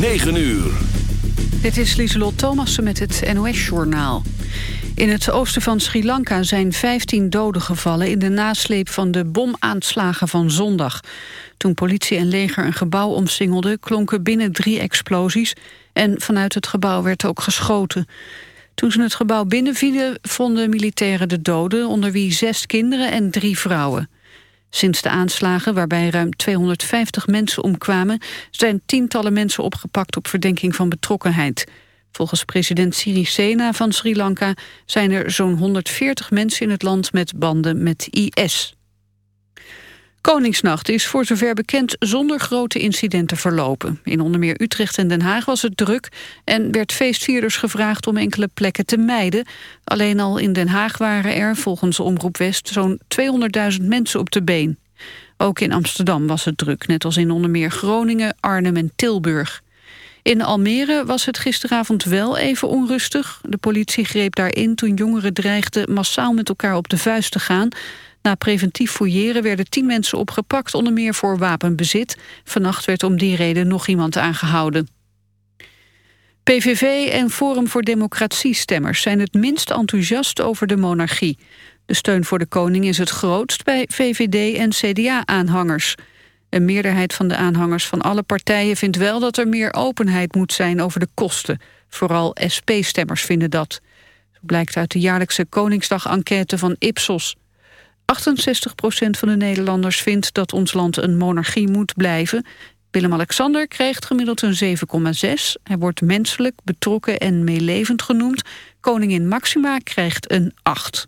9 uur. Dit is Lieselot Thomassen met het NOS-journaal. In het oosten van Sri Lanka zijn 15 doden gevallen... in de nasleep van de bomaanslagen van zondag. Toen politie en leger een gebouw omsingelden... klonken binnen drie explosies... en vanuit het gebouw werd ook geschoten. Toen ze het gebouw binnenvielen vonden militairen de doden... onder wie zes kinderen en drie vrouwen. Sinds de aanslagen, waarbij ruim 250 mensen omkwamen... zijn tientallen mensen opgepakt op verdenking van betrokkenheid. Volgens president Sirisena van Sri Lanka... zijn er zo'n 140 mensen in het land met banden met IS. Koningsnacht is voor zover bekend zonder grote incidenten verlopen. In onder meer Utrecht en Den Haag was het druk... en werd feestvierders gevraagd om enkele plekken te mijden. Alleen al in Den Haag waren er, volgens Omroep West... zo'n 200.000 mensen op de been. Ook in Amsterdam was het druk, net als in onder meer Groningen, Arnhem en Tilburg. In Almere was het gisteravond wel even onrustig. De politie greep daarin toen jongeren dreigden massaal met elkaar op de vuist te gaan... Na preventief fouilleren werden tien mensen opgepakt, onder meer voor wapenbezit. Vannacht werd om die reden nog iemand aangehouden. PVV en Forum voor Democratie-stemmers zijn het minst enthousiast over de monarchie. De steun voor de koning is het grootst bij VVD en CDA-aanhangers. Een meerderheid van de aanhangers van alle partijen vindt wel dat er meer openheid moet zijn over de kosten. Vooral SP-stemmers vinden dat. blijkt uit de jaarlijkse Koningsdag-enquête van Ipsos. 68% van de Nederlanders vindt dat ons land een monarchie moet blijven. Willem-Alexander krijgt gemiddeld een 7,6. Hij wordt menselijk, betrokken en meelevend genoemd. Koningin Maxima krijgt een 8.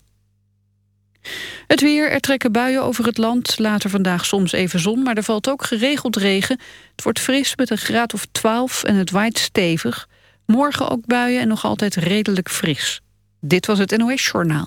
Het weer, er trekken buien over het land. Later vandaag soms even zon, maar er valt ook geregeld regen. Het wordt fris met een graad of 12 en het waait stevig. Morgen ook buien en nog altijd redelijk fris. Dit was het NOS Journaal.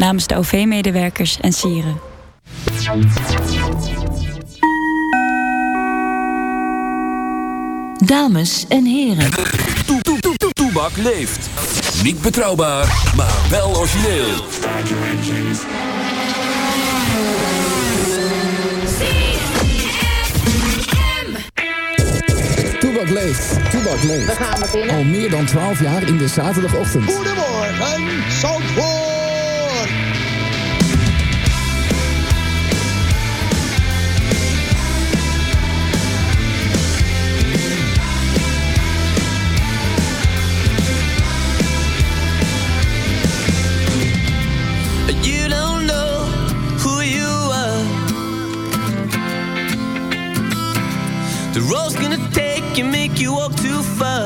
namens de OV-medewerkers en sieren. Dames en heren. Toebak leeft. Niet betrouwbaar, maar wel origineel. Toebak leeft. Toebak leeft. We gaan beginnen. Al meer dan 12 jaar in de zaterdagochtend. Goedemorgen, Zandvoort. You, walk too far.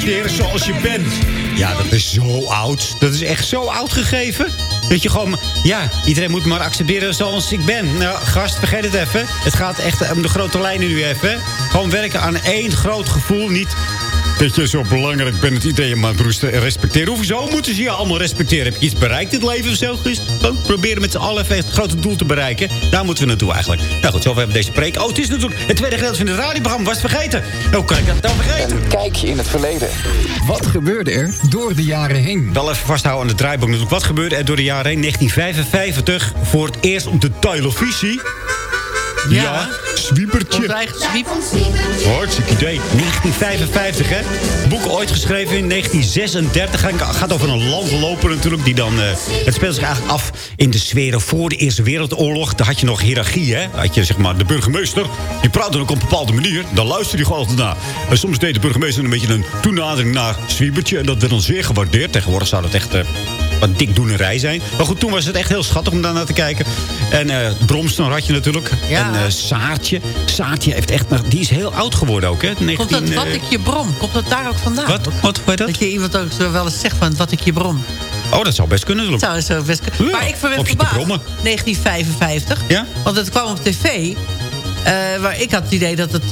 Accepteren zoals je bent. Ja, dat is zo oud. Dat is echt zo oud gegeven. Dat je gewoon... Ja, iedereen moet maar accepteren zoals ik ben. Nou, gast, vergeet het even. Het gaat echt om de grote lijnen nu even. Gewoon werken aan één groot gevoel. Niet dat je zo belangrijk bent dat iedereen je maar moest respecteren. Hoezo moeten ze je allemaal respecteren? Heb je iets bereikt in het leven of zo? Dus gewoon proberen met z'n allen even het grote doel te bereiken. Daar moeten we naartoe eigenlijk. Nou goed, zover hebben we deze preek. Oh, het is natuurlijk het tweede gedeelte van het radioprogramma. Was het vergeten? Hoe kan ik dat nou vergeten? Een kijkje in het verleden. Wat gebeurde er door de jaren heen? Wel even vasthouden aan het draaiboek natuurlijk. Wat gebeurde er door de jaren heen? 1955 voor het eerst op de televisie. Ja, zwiebertje. Ons eigen. Hartstikke idee. 1955, hè? Boek ooit geschreven in 1936. Het gaat over een landloper natuurlijk. Die dan, eh, het speelt zich eigenlijk af in de sferen voor de Eerste Wereldoorlog. Daar had je nog hiërarchie, hè? Had je zeg maar de burgemeester. Die praatte ook op een bepaalde manier. Dan luisterde je gewoon altijd naar. En soms deed de burgemeester een beetje een toenadering naar Zwiebertje. En dat werd dan zeer gewaardeerd. Tegenwoordig zou dat echt... eh, wat dikdoenerij zijn. Maar goed, toen was het echt heel schattig om daar naar te kijken. En eh Bromston had je natuurlijk. Ja. En eh, Saartje. Saartje heeft echt... Die is heel oud geworden ook, hè? 19, Komt dat wat eh, ik je brom? Komt dat daar ook vandaan? Wat? Wat? Dat? Dat je iemand ook zo wel eens zegt van wat ik je brom. Oh, dat zou best kunnen. Dat zou zo best kunnen. Ja, maar ik te verbaasd. brommen. 1955. Ja? Want het kwam op tv. eh waar ik had het idee dat het...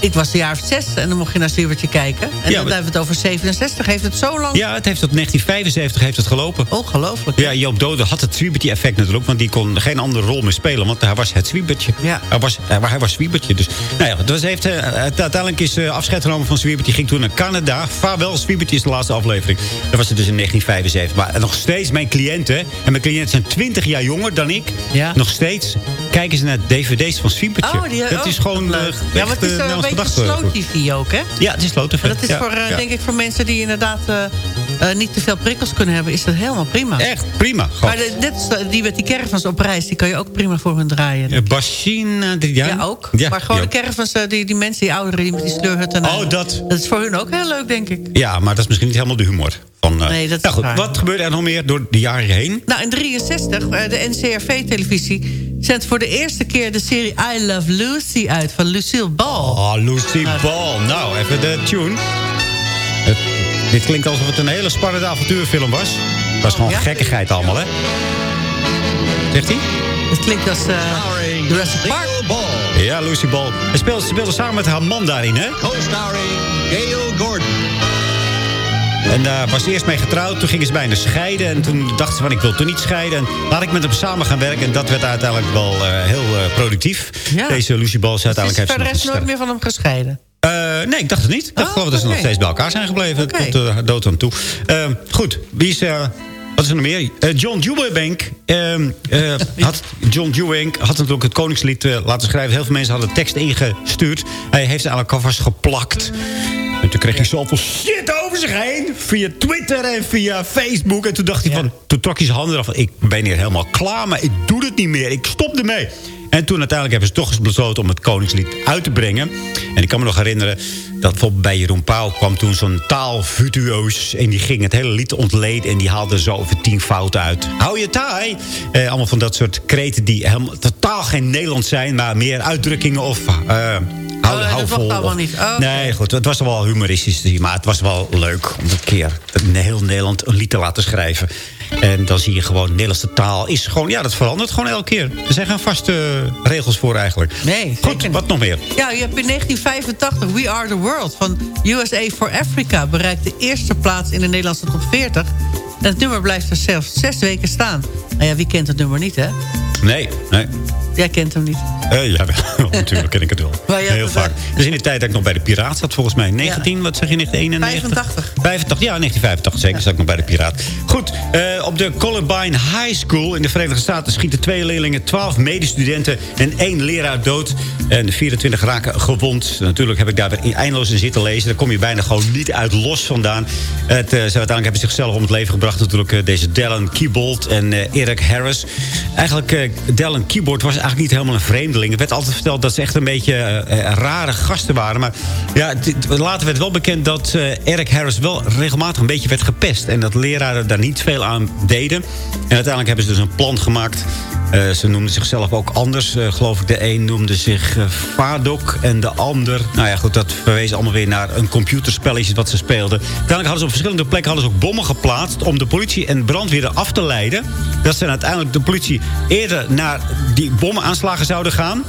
eh, Ik was een jaar of zes en dan mocht je naar Zwiebertje kijken. En Ja, dan maar- hebben we het over 67. Heeft het zo lang... Ja, het heeft tot 1975 heeft het gelopen. Ongelooflijk. Ja, Joop Dode had het Zwiebertje-effect natuurlijk. Want die kon geen andere rol meer spelen. Want hij was het Zwiebertje. Ja. Hij was, hij, hij was Zwiebertje. Dus, nou ja, het was, heeft, eh, het- uiteindelijk is eh, afscheid genomen van Zwiebertje. ging toen naar Canada. Vaarwel, Zwiebertje is de laatste aflevering. Dat was het dus in 1975. Maar nog steeds mijn cliënten. En mijn cliënten zijn 20 jaar jonger dan ik. Ja. Nog steeds kijken ze naar dvd's van Zwiebertje. Oh, die, dat oh, is gewoon eh. Ja, maar het is eh, zo een beetje TV ook, hè? Ja, het is. Maar dat is voor, eh, ja. denk ik, voor mensen die inderdaad eh, eh, niet te veel prikkels kunnen hebben... is dat helemaal prima. Echt prima. Maar de, net die met die caravans op reis... die kan je ook prima voor hun draaien. Bashina, die- ja, Ja, ook. Maar gewoon de caravans, die, die mensen, die ouderen... die met die sleurhutten... Oh, dat. Dat is voor hun ook heel leuk, denk ik. Ja, maar dat is misschien niet helemaal de humor. Van, eh, Nee, dat is nou goed, waar. Wat gebeurde er nog meer door de jaren heen? Nou, in 63, eh, de NCRV-televisie... zendt voor de eerste keer de serie I Love Lucy uit... van Lucille Ball. Oh, Lucy Ball. Nou, even de tune. Het- dit klinkt alsof het een hele spannende avontuurfilm was. Het was gewoon Ja? gekkigheid allemaal, hè? Zegt hij? Het klinkt als eh Jurassic Park. Ja, Lucy Ball. Hij speelde, ze speelde samen met haar man daarin, hè? Co-starring Gail Gordon. En daar was ze eerst mee getrouwd. Toen gingen ze bijna scheiden. En toen dachten ze van, ik wil toch niet scheiden. En laat ik met hem samen gaan werken. En dat werd uiteindelijk wel eh, heel eh, productief. Ja. Deze Lucy Ball is Is uiteindelijk... heeft ze nog nooit meer van hem gescheiden. Eh, nee, ik dacht het niet. Ik Oh, geloof dat ze nog steeds bij elkaar zijn gebleven. Oké. Tot de dood aan toe. Eh, goed, wie is... wat is er nog meer? John Deweybank. ehm, eh, had, John Deweybank had natuurlijk het Koningslied laten schrijven. Heel veel mensen hadden tekst ingestuurd. Hij heeft ze eigenlijk alvast geplakt. En toen kreeg hij zoveel shit over zich heen. Via Twitter en via Facebook. En toen dacht hij van... Toen trok hij zijn handen eraf. Ik ben hier helemaal klaar, maar ik doe het niet meer. Ik stop ermee. En toen uiteindelijk hebben ze toch eens besloten om het Koningslied uit te brengen. En ik kan me nog herinneren dat bijvoorbeeld bij Jeroen Pauw kwam toen zo'n taalvirtuoos. En die ging het hele lied ontleden en die haalde zo over tien fouten uit. Hou je taai! Eh, allemaal van dat soort kreten die helemaal totaal geen Nederlands zijn... maar meer uitdrukkingen of... eh, Hou, Oh, hou mocht vol. allemaal niet. Oh. Nee, goed. Het was wel humoristisch. Maar het was wel leuk om een keer heel Nederland een lied te laten schrijven. En dan zie je gewoon, Nederlandse taal is gewoon... Ja, dat verandert gewoon elke keer. Er zijn geen vaste eh, regels voor eigenlijk. Nee, Goed, wat nog meer? Ja, je hebt in 1985 We Are The World van USA for Africa... bereikt de eerste plaats in de Nederlandse top 40. En het nummer blijft er zelfs zes weken staan. Nou ja, wie kent het nummer niet, hè? Nee, nee. Jij kent hem niet. Eh, ja, natuurlijk ken ik het wel. Heel vaak. Dus in de tijd dat ik nog bij de Piraat zat, volgens mij 19, wat zeg je, 1991? 85. 85, ja, 1985 zeker, zat ik nog bij de Piraat. Goed, eh, op de Columbine High School in de Verenigde Staten... schieten twee leerlingen, 12 medestudenten en één leraar dood. En de 24 raken gewond. Natuurlijk heb ik daar weer eindeloos in zitten lezen. Daar kom je bijna gewoon niet uit los vandaan. Het, eh, ze uiteindelijk hebben zichzelf om het leven gebracht... natuurlijk deze Dallin Kiebold en Eric Harris. Eigenlijk, Dallin Kiebold was eigenlijk niet helemaal een vreemdeling. Het werd altijd verteld dat ze echt een beetje eh, eh, rare gasten waren. Maar ja, later werd wel bekend dat eh, Eric Harris wel regelmatig een beetje werd gepest. En dat leraren daar niet veel aan deden. En uiteindelijk hebben ze dus een plan gemaakt. Ze noemden zichzelf ook anders. Geloof ik, de een noemde zich Fadok en de ander... Nou ja, goed, dat verwees allemaal weer naar een computerspelletje wat ze speelden. Uiteindelijk hadden ze op verschillende plekken hadden ze ook bommen geplaatst... om de politie en brandweer af te leiden. Dat ze uiteindelijk de politie eerder naar die bommenaanslagen zouden gaan...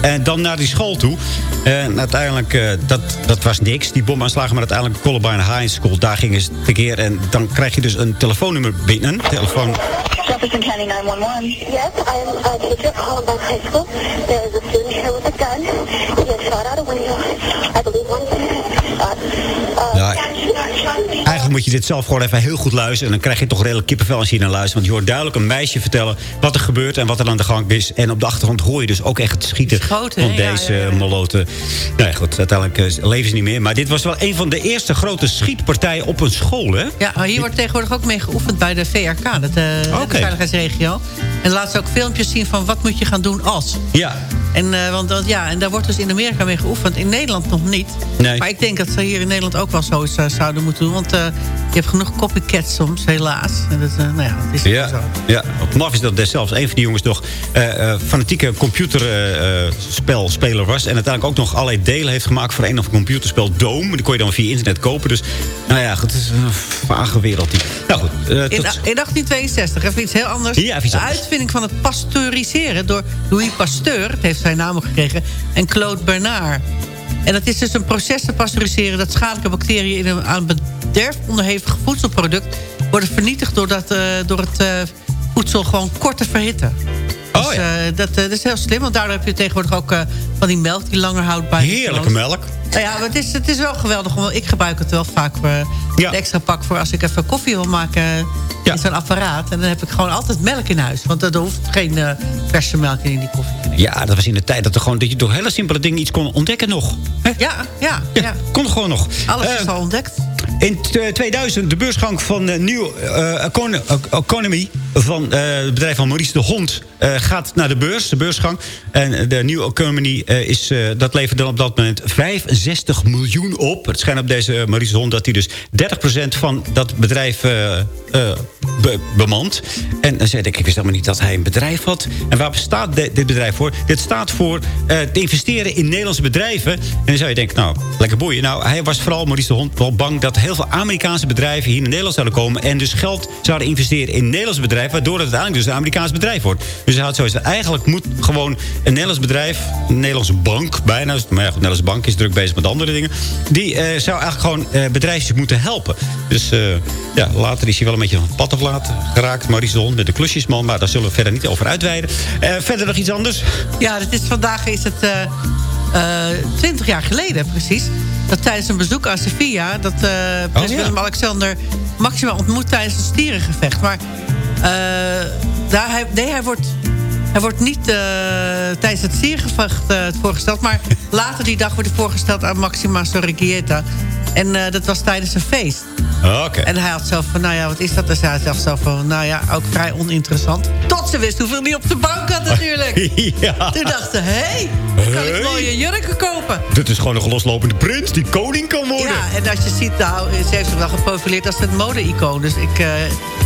En dan naar die school toe. En uiteindelijk, eh, dat, dat was niks, die bomaanslagen. Maar uiteindelijk Columbine High School, daar gingen ze tekeer. En dan krijg je dus een telefoonnummer binnen. Telefoon. Jefferson County 911. Yes, I'm a teacher at Columbine High School. There is a student here with a gun. He has shot out a window. I believe one. Uh, uh, Ja, eigenlijk moet je dit zelf gewoon even heel goed luisteren. En dan krijg je toch redelijk kippenvel als je hier naar luistert. Want je hoort duidelijk een meisje vertellen wat er gebeurt en wat er aan de gang is. En op de achtergrond hoor je dus ook echt het schieten Schoten, van? Ja, deze ja, ja. moloten. Nou ja, goed, uiteindelijk eh, leven ze niet meer. Maar dit was wel een van de eerste grote schietpartijen op een school, hè? Ja, maar hier wordt tegenwoordig ook mee geoefend bij de VRK, dat, eh, de veiligheidsregio. En laat ze ook filmpjes zien van wat moet je gaan doen als. Ja. En, eh, want ja, en daar wordt dus in Amerika mee geoefend. In Nederland nog niet. Nee. Maar ik denk dat ze hier in Nederland ook wel zoiets eh, zouden moeten doen. Want eh, je hebt genoeg copycats soms, helaas. En dat, eh, nou ja, het is Ja, zo. ja. Maf is dat zelfs een van die jongens nog eh, fanatieke computerspelspeler was. En uiteindelijk ook nog allerlei delen heeft gemaakt voor een of computerspel Dome. Die kon je dan via internet kopen. Dus nou ja, goed, het is een vage wereld. Die. Nou goed, In, tot- in 1862, even iets heel anders. Ja, de uitvinding van het pasteuriseren door Louis Pasteur... het heeft zijn naam gekregen, en Claude Bernard. En dat is dus een proces te pasteuriseren... dat schadelijke bacteriën in een aan bederf onderhevig voedselproduct... worden vernietigd doordat, uh, door het voedsel gewoon kort te verhitten. Oh, dus, ja. uh, dat, dat, is heel slim, want daardoor heb je tegenwoordig ook van die melk die langer houdt bij. Heerlijke melk. Nou ja, maar het is, het is wel geweldig. Want ik gebruik het wel vaak voor ja. extra pak voor als ik even koffie wil maken ja. in zo'n apparaat. En dan heb ik gewoon altijd melk in huis. Want er hoeft geen verse melk in die koffie. Ja, dat was in de tijd dat, er gewoon, dat je door hele simpele dingen iets kon ontdekken nog. Hè? Ja, ja, ja, ja. Kon gewoon nog. Alles is al ontdekt. In 2000, de beursgang van New Economy... van het bedrijf van Maurice de Hond... gaat naar de beurs, de beursgang. En de New Economy is, dat levert dan op dat moment 65 miljoen op. Het schijnt op deze Maurice de Hond dat hij dus 30% van dat bedrijf uh, uh, be bemant. En dan zei ik, ik wist helemaal niet dat hij een bedrijf had. En waar staat de, dit bedrijf voor? Dit staat voor uh, te investeren in Nederlandse bedrijven. En dan zou je denken, nou, lekker boeien. Nou, hij was vooral, Maurice de Hond, wel bang dat heel veel Amerikaanse bedrijven hier in Nederland zouden komen. En dus geld zouden investeren in Nederlandse bedrijven. Waardoor het uiteindelijk dus een Amerikaans bedrijf wordt. Dus hij had zoiets eigenlijk moet gewoon een Nederlands bedrijf, een Nederlandse bank bijna. Maar ja, goed, Nederlandse bank is druk bezig met andere dingen. Die uh, zou eigenlijk gewoon uh, bedrijfjes moeten helpen. Dus uh, ja, later is hij wel een beetje van het pad aflaat geraakt. Maurice met de klusjesman. Maar daar zullen we verder niet over uitweiden. verder nog iets anders? Ja, dit is, vandaag is het twintig jaar geleden precies. Dat tijdens een bezoek aan Sevilla... dat prins oh, ja. Willem-Alexander Maxima ontmoet tijdens een stierengevecht. Maar daar, hij, nee, hij wordt... Hij wordt niet uh, tijdens het stiergevecht uh, voorgesteld... maar later die dag wordt hij voorgesteld aan Maxima Sorregieta. En uh, dat was tijdens een feest. Oh, okay. En hij had zelf van, nou ja, wat is dat? Dus hij had zelf van, nou ja, ook vrij oninteressant. Tot ze wist hoeveel hij op de bank had natuurlijk. ja. Toen dacht ze, hé, hey, dan kan ik mooie jurken kopen. Dit is gewoon een loslopende prins die koning kan worden. Ja, en als je ziet, nou, ze heeft zich wel geprofileerd als een mode-icoon. Dus ik,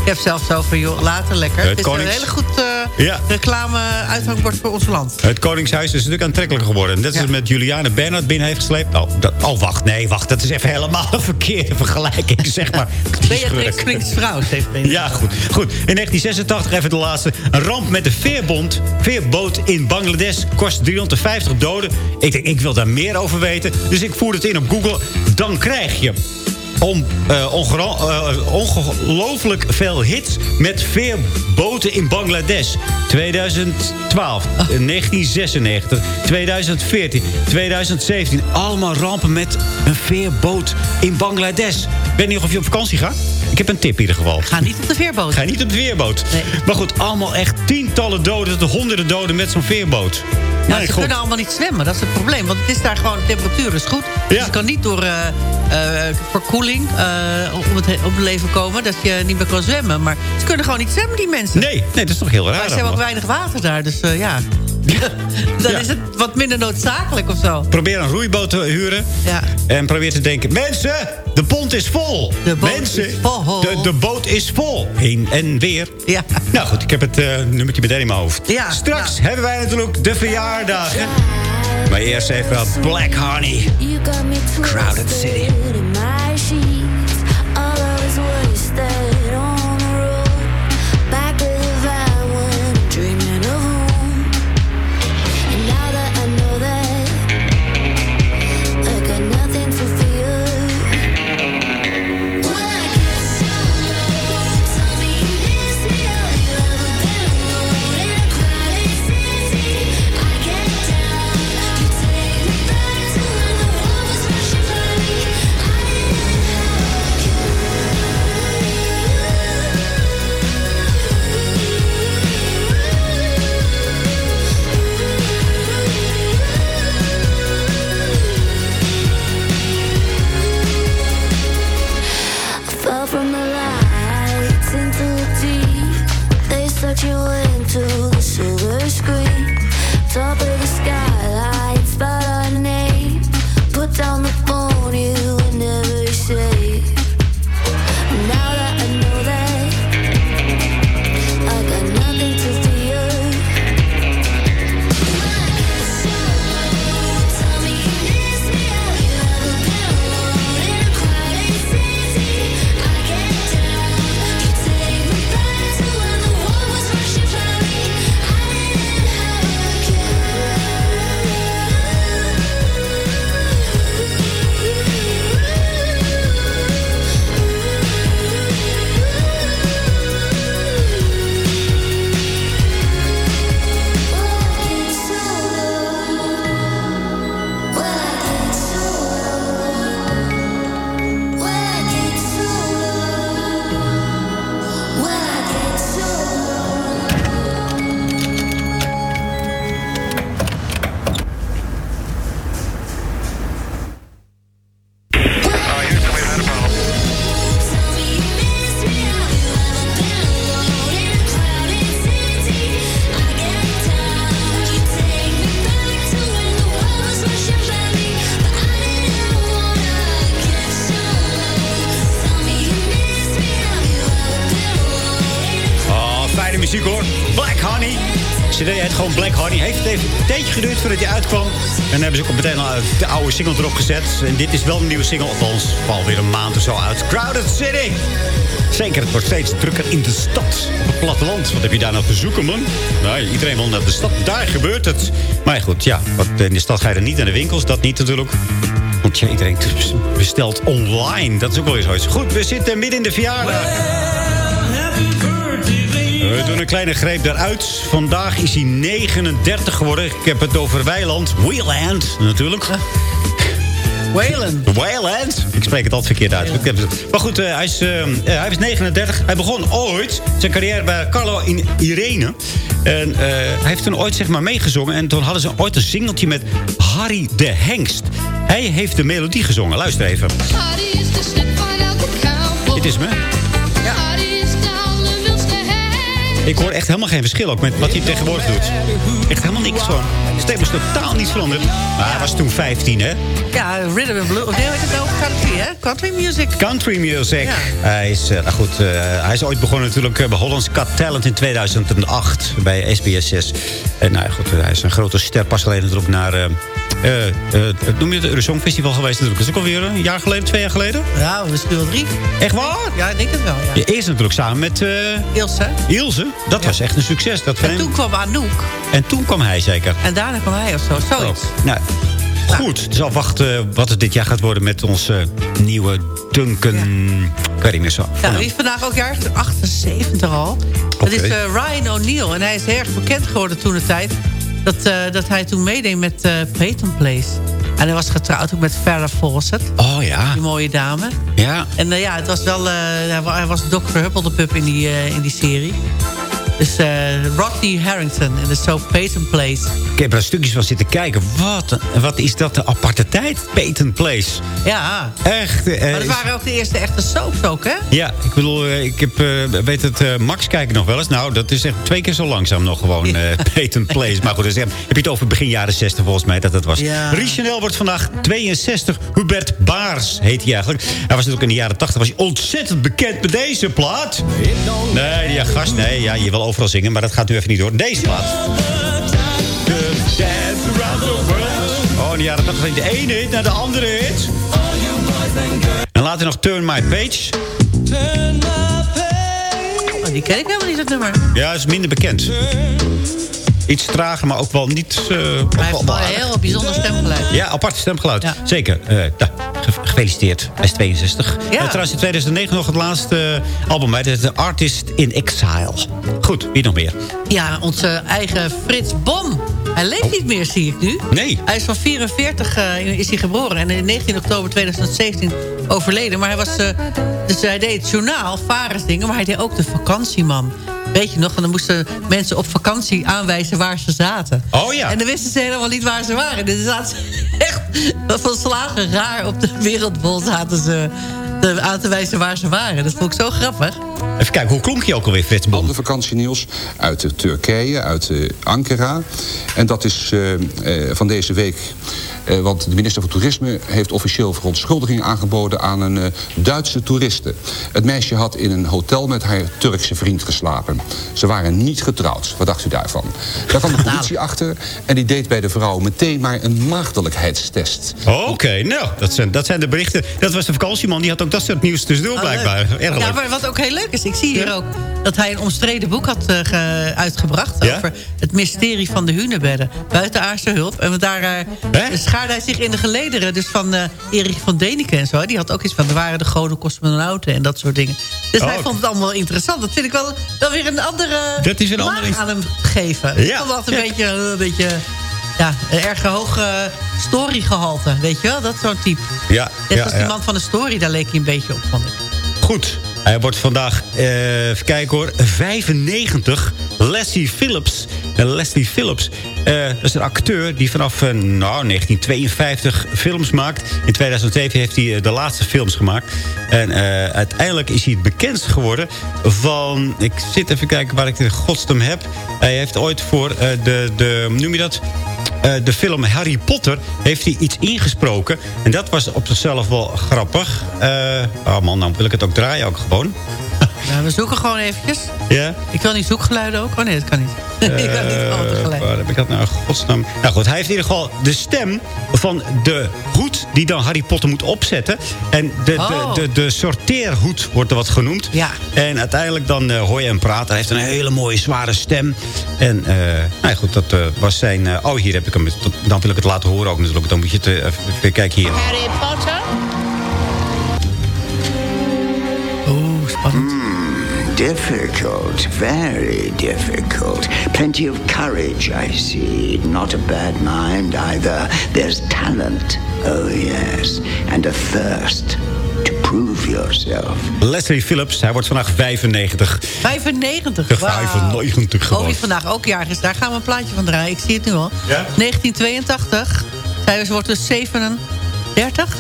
ik heb zelf zo van, joh, later lekker. Het, het konings... is een hele goed ja. reclame-uithangbord voor ons land. Het Koningshuis is natuurlijk aantrekkelijker geworden. Net als ja. met Juliane Bernhard binnen heeft gesleept. Oh, dat, oh, wacht, nee, wacht, dat is even helemaal een verkeerde vergelijking, zeg maar. Beatrix Prins vrouw, heeft Ja, goed. goed. In 1986, even de laatste. Een ramp met de veerbond, veerboot in Bangladesh kost 350 doden. Ik denk, ik wil daar meer over weten. Dus ik voer het in op Google. Dan krijg je om, uh, uh, ongelooflijk veel hits met veerboten in Bangladesh. 2012, oh. 1996, 2014, 2017. Allemaal rampen met een veerboot in Bangladesh. Ik weet niet of je op vakantie gaat. Ik heb een tip in ieder geval. Ga niet op de veerboot. Ga niet op de veerboot. Nee. Maar goed, allemaal echt tientallen doden tot honderden doden met zo'n veerboot. Nou, nee, ze kunnen allemaal niet zwemmen, dat is het probleem. Want het is daar gewoon, de temperatuur is goed. Dus ja. je kan niet door uh, uh, verkoeling uh, om, het, om het leven komen... dat je niet meer kan zwemmen. Maar ze kunnen gewoon niet zwemmen, die mensen. Nee, nee dat is toch heel raar. Maar ze hebben ook weinig water daar, dus ja... Dan ja. is het wat minder noodzakelijk of zo. Probeer een roeiboot te huren. Ja. En probeer te denken... Mensen, de pont is vol. De boot Mensen, is vol. De, de boot is vol. Heen en weer. Ja. Nou goed, ik heb het uh, nummertje meteen in mijn hoofd. Ja, Straks ja. hebben wij natuurlijk de verjaardagen. Maar eerst even Black Honey. Crowded City. Black Honey. CD heet gewoon Black Honey. Heeft het even een tijdje geduurd voordat hij uitkwam. En dan hebben ze ook meteen al de oude single erop gezet. En dit is wel een nieuwe single. Althans, valt weer een maand of zo uit. Crowded City. Zeker, het wordt steeds drukker in de stad. Op het platteland. Wat heb je daar nou te zoeken, man? Nee, iedereen wil naar de stad. Daar gebeurt het. Maar goed, ja. Wat, in de stad ga je er niet naar de winkels. Dat niet natuurlijk. Want ja, iedereen bestelt online. Dat is ook wel eens zoiets. Goed, we zitten midden in de verjaardag. We doen een kleine greep daaruit. Vandaag is hij 39 geworden. Ik heb het over Weiland. Wayland, natuurlijk. Wayland. Wayland. Ik spreek het altijd verkeerd uit. Ik heb het- Maar goed, eh, hij, is, eh, eh, hij is 39. Hij begon ooit zijn carrière bij Carlo in Irene. En eh, hij heeft toen ooit zeg maar meegezongen. En toen hadden ze ooit een singeltje met Harry de Hengst. Hij heeft de melodie gezongen. Luister even. Dit is me. Ik hoor echt helemaal geen verschil ook met wat hij tegenwoordig doet. Echt helemaal niks. De stem is totaal niet veranderd. Maar hij was toen 15, hè? Ja, Rhythm and Blues. Nee, het nou? Country, hè? Country music. Country music. Hij, is, eh, nou goed, eh, hij is ooit begonnen natuurlijk eh, bij Holland's Got Talent in 2008 bij SBS 6. En nou ja, goed, hij is een grote ster. Pas geleden natuurlijk naar... eh, noem je het Eurosong Festival geweest natuurlijk. Dat is ook alweer een jaar geleden, twee jaar geleden. Ja, misschien wel drie. Echt waar? Ja, ik denk het wel, ja. Je eerst natuurlijk samen met eh, Ilse. Ilse. Dat was echt een succes. Dat En hem- toen kwam Anouk. en toen kwam hij zeker. En daarna kwam hij of zo. Zoiets. Nou, goed. Dus afwachten wat het dit jaar gaat worden met onze nieuwe Duncan... Ik weet niet meer zo. Ja, die is vandaag ook jaar 78 al. Dat is Ryan O'Neill. En hij is erg bekend geworden toen de tijd. Dat, eh, dat hij toen meedeed met eh Peyton Place. En hij was getrouwd ook met Farrah Fawcett. Oh ja. Die mooie dame. Ja. En eh, ja, het was wel... hij wa- hij was Dr. Huppeldepup in die, in die serie. Dus eh Rodney Harrington in de soap Peyton Place. Ik heb er stukjes van zitten kijken. Wat, wat is dat een aparte tijd? Patent Place. Ja. Echt. eh, Maar dat waren ook de eerste echte soaps ook, hè? Ja, ik bedoel, eh, ik heb, eh, weet het, eh, Max kijken nog wel eens. Nou, dat is echt twee keer zo langzaam nog gewoon eh Patent Place. Maar goed, dus, heb je het over begin jaren 60 volgens mij dat dat was. Ja. Richanel wordt vandaag 62. Hubert Baars heet hij eigenlijk. Hij was natuurlijk in de jaren 80 was hij ontzettend bekend met deze plaat. Nee, ja, gast, nee, ja, je wil overal zingen, maar dat gaat nu even niet door. Deze plaat. Oh, in de jaren 80 ging de ene hit naar de andere hit. En later nog Turn My Page. Oh, die ken ik helemaal niet, dat nummer. Ja, is minder bekend. Iets trager, maar ook wel niet... eh, ook Maar hij wel- heeft wel een heel bijzonder stemgeluid. Ja, apart stemgeluid. Zeker. Eh, ge- gefeliciteerd. Hij is 62. Ja. En trouwens in 2009 nog het laatste eh, album uit. The Artist in Exile. Goed, wie nog meer? Ja, onze eigen Frits Bom. Hij leeft niet meer, zie ik nu. Nee. Hij is van 44 eh, is hij geboren. En in 19 oktober 2017 overleden. Maar hij was... eh, dus hij deed het journaal, varersdingen. Maar hij deed ook de vakantieman. Weet je nog? Want dan moesten mensen op vakantie aanwijzen waar ze zaten. Oh ja. En dan wisten ze helemaal niet waar ze waren. Dus zaten ze echt van slagen raar op de wereldbol zaten ze te- aan te wijzen waar ze waren. Dat vond ik zo grappig. Even kijken, hoe klonk je ook alweer, Frits Bom? Ander vakantienieuws uit eh, Turkije, uit eh, Ankara. En dat is eh, eh, van deze week. Eh, want de minister van Toerisme heeft officieel verontschuldiging aangeboden aan een eh, Duitse toeriste. Het meisje had in een hotel met haar Turkse vriend geslapen. Ze waren niet getrouwd. Wat dacht u daarvan? Daar kwam de politie achter en die deed bij de vrouw meteen maar een maagdelijkheidstest. Oké, nou, dat zijn, dat zijn de berichten. Dat was de vakantieman, die had ook dat soort nieuws tussendoor Oh, blijkbaar. Erg Ja, maar wat ook heel leuk is, ik zie hier ook dat hij een omstreden boek had eh, ge- uitgebracht Ja? over het mysterie van de hunebedden. Buitenaardse hulp. En daar eh, schaarde hij zich in de gelederen dus van eh Erik van Deniken en zo. Die had ook iets van, er waren de goden cosmonauten en dat soort dingen. Dus Oh. hij vond het allemaal interessant. Dat vind ik wel, wel weer een andere Dat is een andere- aan hem geven. Ik Ja. vond altijd een Ja. beetje, een beetje ja, een erg hoog eh, storygehalte. Weet je wel, dat soort type. Ja, Net ja, als die ja. man van de story, daar leek hij een beetje op, vond ik. Goed. Hij wordt vandaag, eh, even kijken hoor, 95. Leslie Phillips. En Leslie Phillips, eh, is een acteur die vanaf eh, nou, 1952 films maakt. In 2007 heeft hij eh, de laatste films gemaakt. En eh, uiteindelijk is hij het bekendst geworden van... Ik zit even kijken waar ik de godstem heb. Hij heeft ooit voor eh, de, de, noem je dat... Eh, de film Harry Potter heeft hij iets ingesproken. En dat was op zichzelf wel grappig. Eh, oh man, nou wil ik het ook draaien ook gewoon. Nou, we zoeken gewoon eventjes. Ja? Ik wil niet zoekgeluiden ook. Oh nee, dat kan niet. ik kan niet Eh, tegelijk. waar heb ik dat nou? Godsnaam. Nou goed, hij heeft in ieder geval de stem van de hoed die dan Harry Potter moet opzetten. En de, Oh. de, de, de sorteerhoed wordt er wat genoemd. Ja. En uiteindelijk dan eh, hoor je hem praten. Hij heeft een hele mooie zware stem. En eh, nou ja, goed, dat eh, was zijn... oh, hier heb ik hem. Dan wil ik het laten horen ook natuurlijk. Dan moet je het eh, even, even kijken hier. Harry Potter? Difficult, very difficult. Plenty of courage, I see. Not a bad mind either. There's talent, oh yes, and a thirst to prove yourself. Leslie Phillips, hij wordt vandaag 95. 95. wauw. 95 Oh, gewoon. wie vandaag ook jarig is. Daar gaan we een plaatje van draaien. Ik zie het nu al. Ja? 1982. Zij wordt dus 37.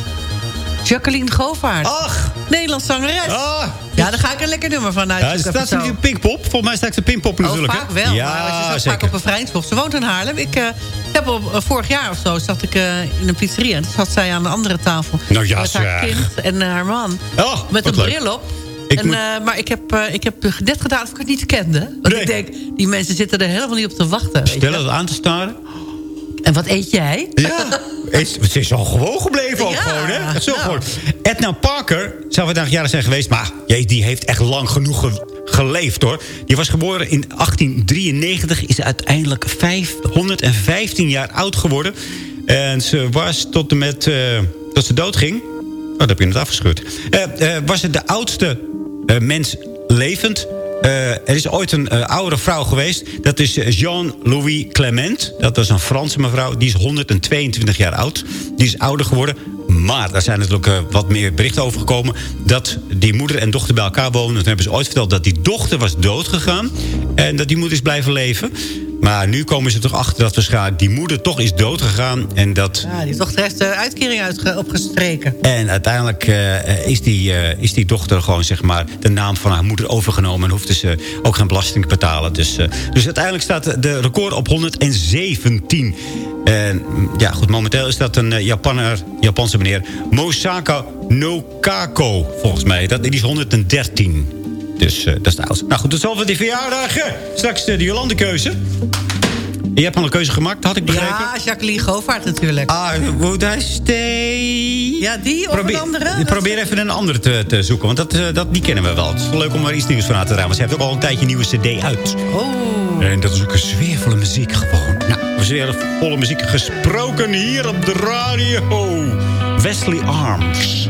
Jacqueline Govaert. Ach! Nederlands zangeres. Ah. Ja, daar ga ik een lekker nummer van Ja, uitzoeken. staat ze op Pinkpop? Volgens mij staat ze op Pinkpop natuurlijk. Oh, vaak wel. Ja, maar ze staat vaak op een Vrijnspop. Ze woont in Haarlem. Ik eh, heb op, eh, vorig jaar of zo zat ik eh, in een pizzeria. En toen zat zij aan de andere tafel. Nou ja, met haar zeg. kind en haar man. Oh, met een leuk. bril op. Ik en, moet- maar ik heb, ik heb net gedaan of ik het niet kende. Want Nee. ik denk, die mensen zitten er helemaal niet op te wachten. Stel het aan te staren. En wat eet jij? Ja, het, het is al gewoon gebleven ook Ja, gewoon, hè? Zo nou. gewoon. Edna Parker zou vandaag jaren zijn geweest... maar jee, die heeft echt lang genoeg ge- geleefd, hoor. Die was geboren in 1893, is uiteindelijk 515 jaar oud geworden. En ze was tot en met... eh, dat ze doodging... Oh, dat heb je net afgescheurd. Eh, eh, was het de oudste mens levend... Eh, er is ooit een eh, oudere vrouw geweest. Dat is eh, Jean-Louis Clement. Dat was een Franse mevrouw. Die is 122 jaar oud. Die is ouder geworden. Maar daar zijn natuurlijk wat meer berichten over gekomen... dat die moeder en dochter bij elkaar woonden. Toen hebben ze ooit verteld dat die dochter was doodgegaan... en dat die moeder is blijven leven. Maar nu komen ze toch achter dat waarschijnlijk die moeder toch is doodgegaan... en dat Ja, die is toch de de uitkering opgestreken. en uiteindelijk eh, is, die, eh, is die dochter gewoon zeg maar, de naam van haar moeder overgenomen... en hoefde ze ook geen belasting te betalen. Dus, eh, dus uiteindelijk staat de record op 117. En mm, ja, goed, momenteel is dat een eh, Japaner, Japanse meneer... Mosaka Nokako, volgens mij. Dat, die is 113. Dus eh, dat is de oudste. Nou goed, tot zover die verjaardagen. Straks eh, de Jolande-keuze. Je hebt al een keuze gemaakt, had ik begrepen. Ja, Jacqueline Govaert natuurlijk. Ah, would I stay? Ja, die of een andere? Dat- Probeer even een andere te, te zoeken, want dat, eh, dat, die kennen we wel. Het is wel leuk om er iets nieuws van aan te draaien. Want ze heeft ook al een tijdje een nieuwe cd uit. Oh. En dat is ook een sfeervolle muziek gewoon. Nou, sfeervolle muziek gesproken hier op de radio. Wesley Arms.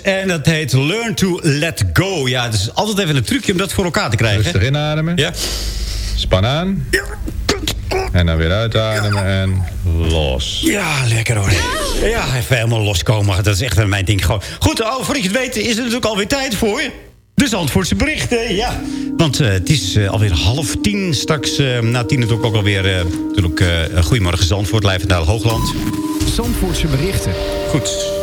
En dat heet Learn to Let Go. Ja, het is altijd even een trucje om dat voor elkaar te krijgen. Rustig inademen. Ja. Span aan. En dan weer uitademen en los. Ja, lekker hoor. Ja, even helemaal loskomen. Dat is echt mijn ding. Gewoon. Goed, oh, voordat je het weet is er natuurlijk alweer tijd voor. De Zandvoortse berichten, ja. Want eh, het is eh, alweer half tien. Straks eh, na tien natuurlijk ook alweer... eh natuurlijk, eh, Goedemorgen Zandvoort, live naar Hoogland. Zandvoortse berichten. Goed.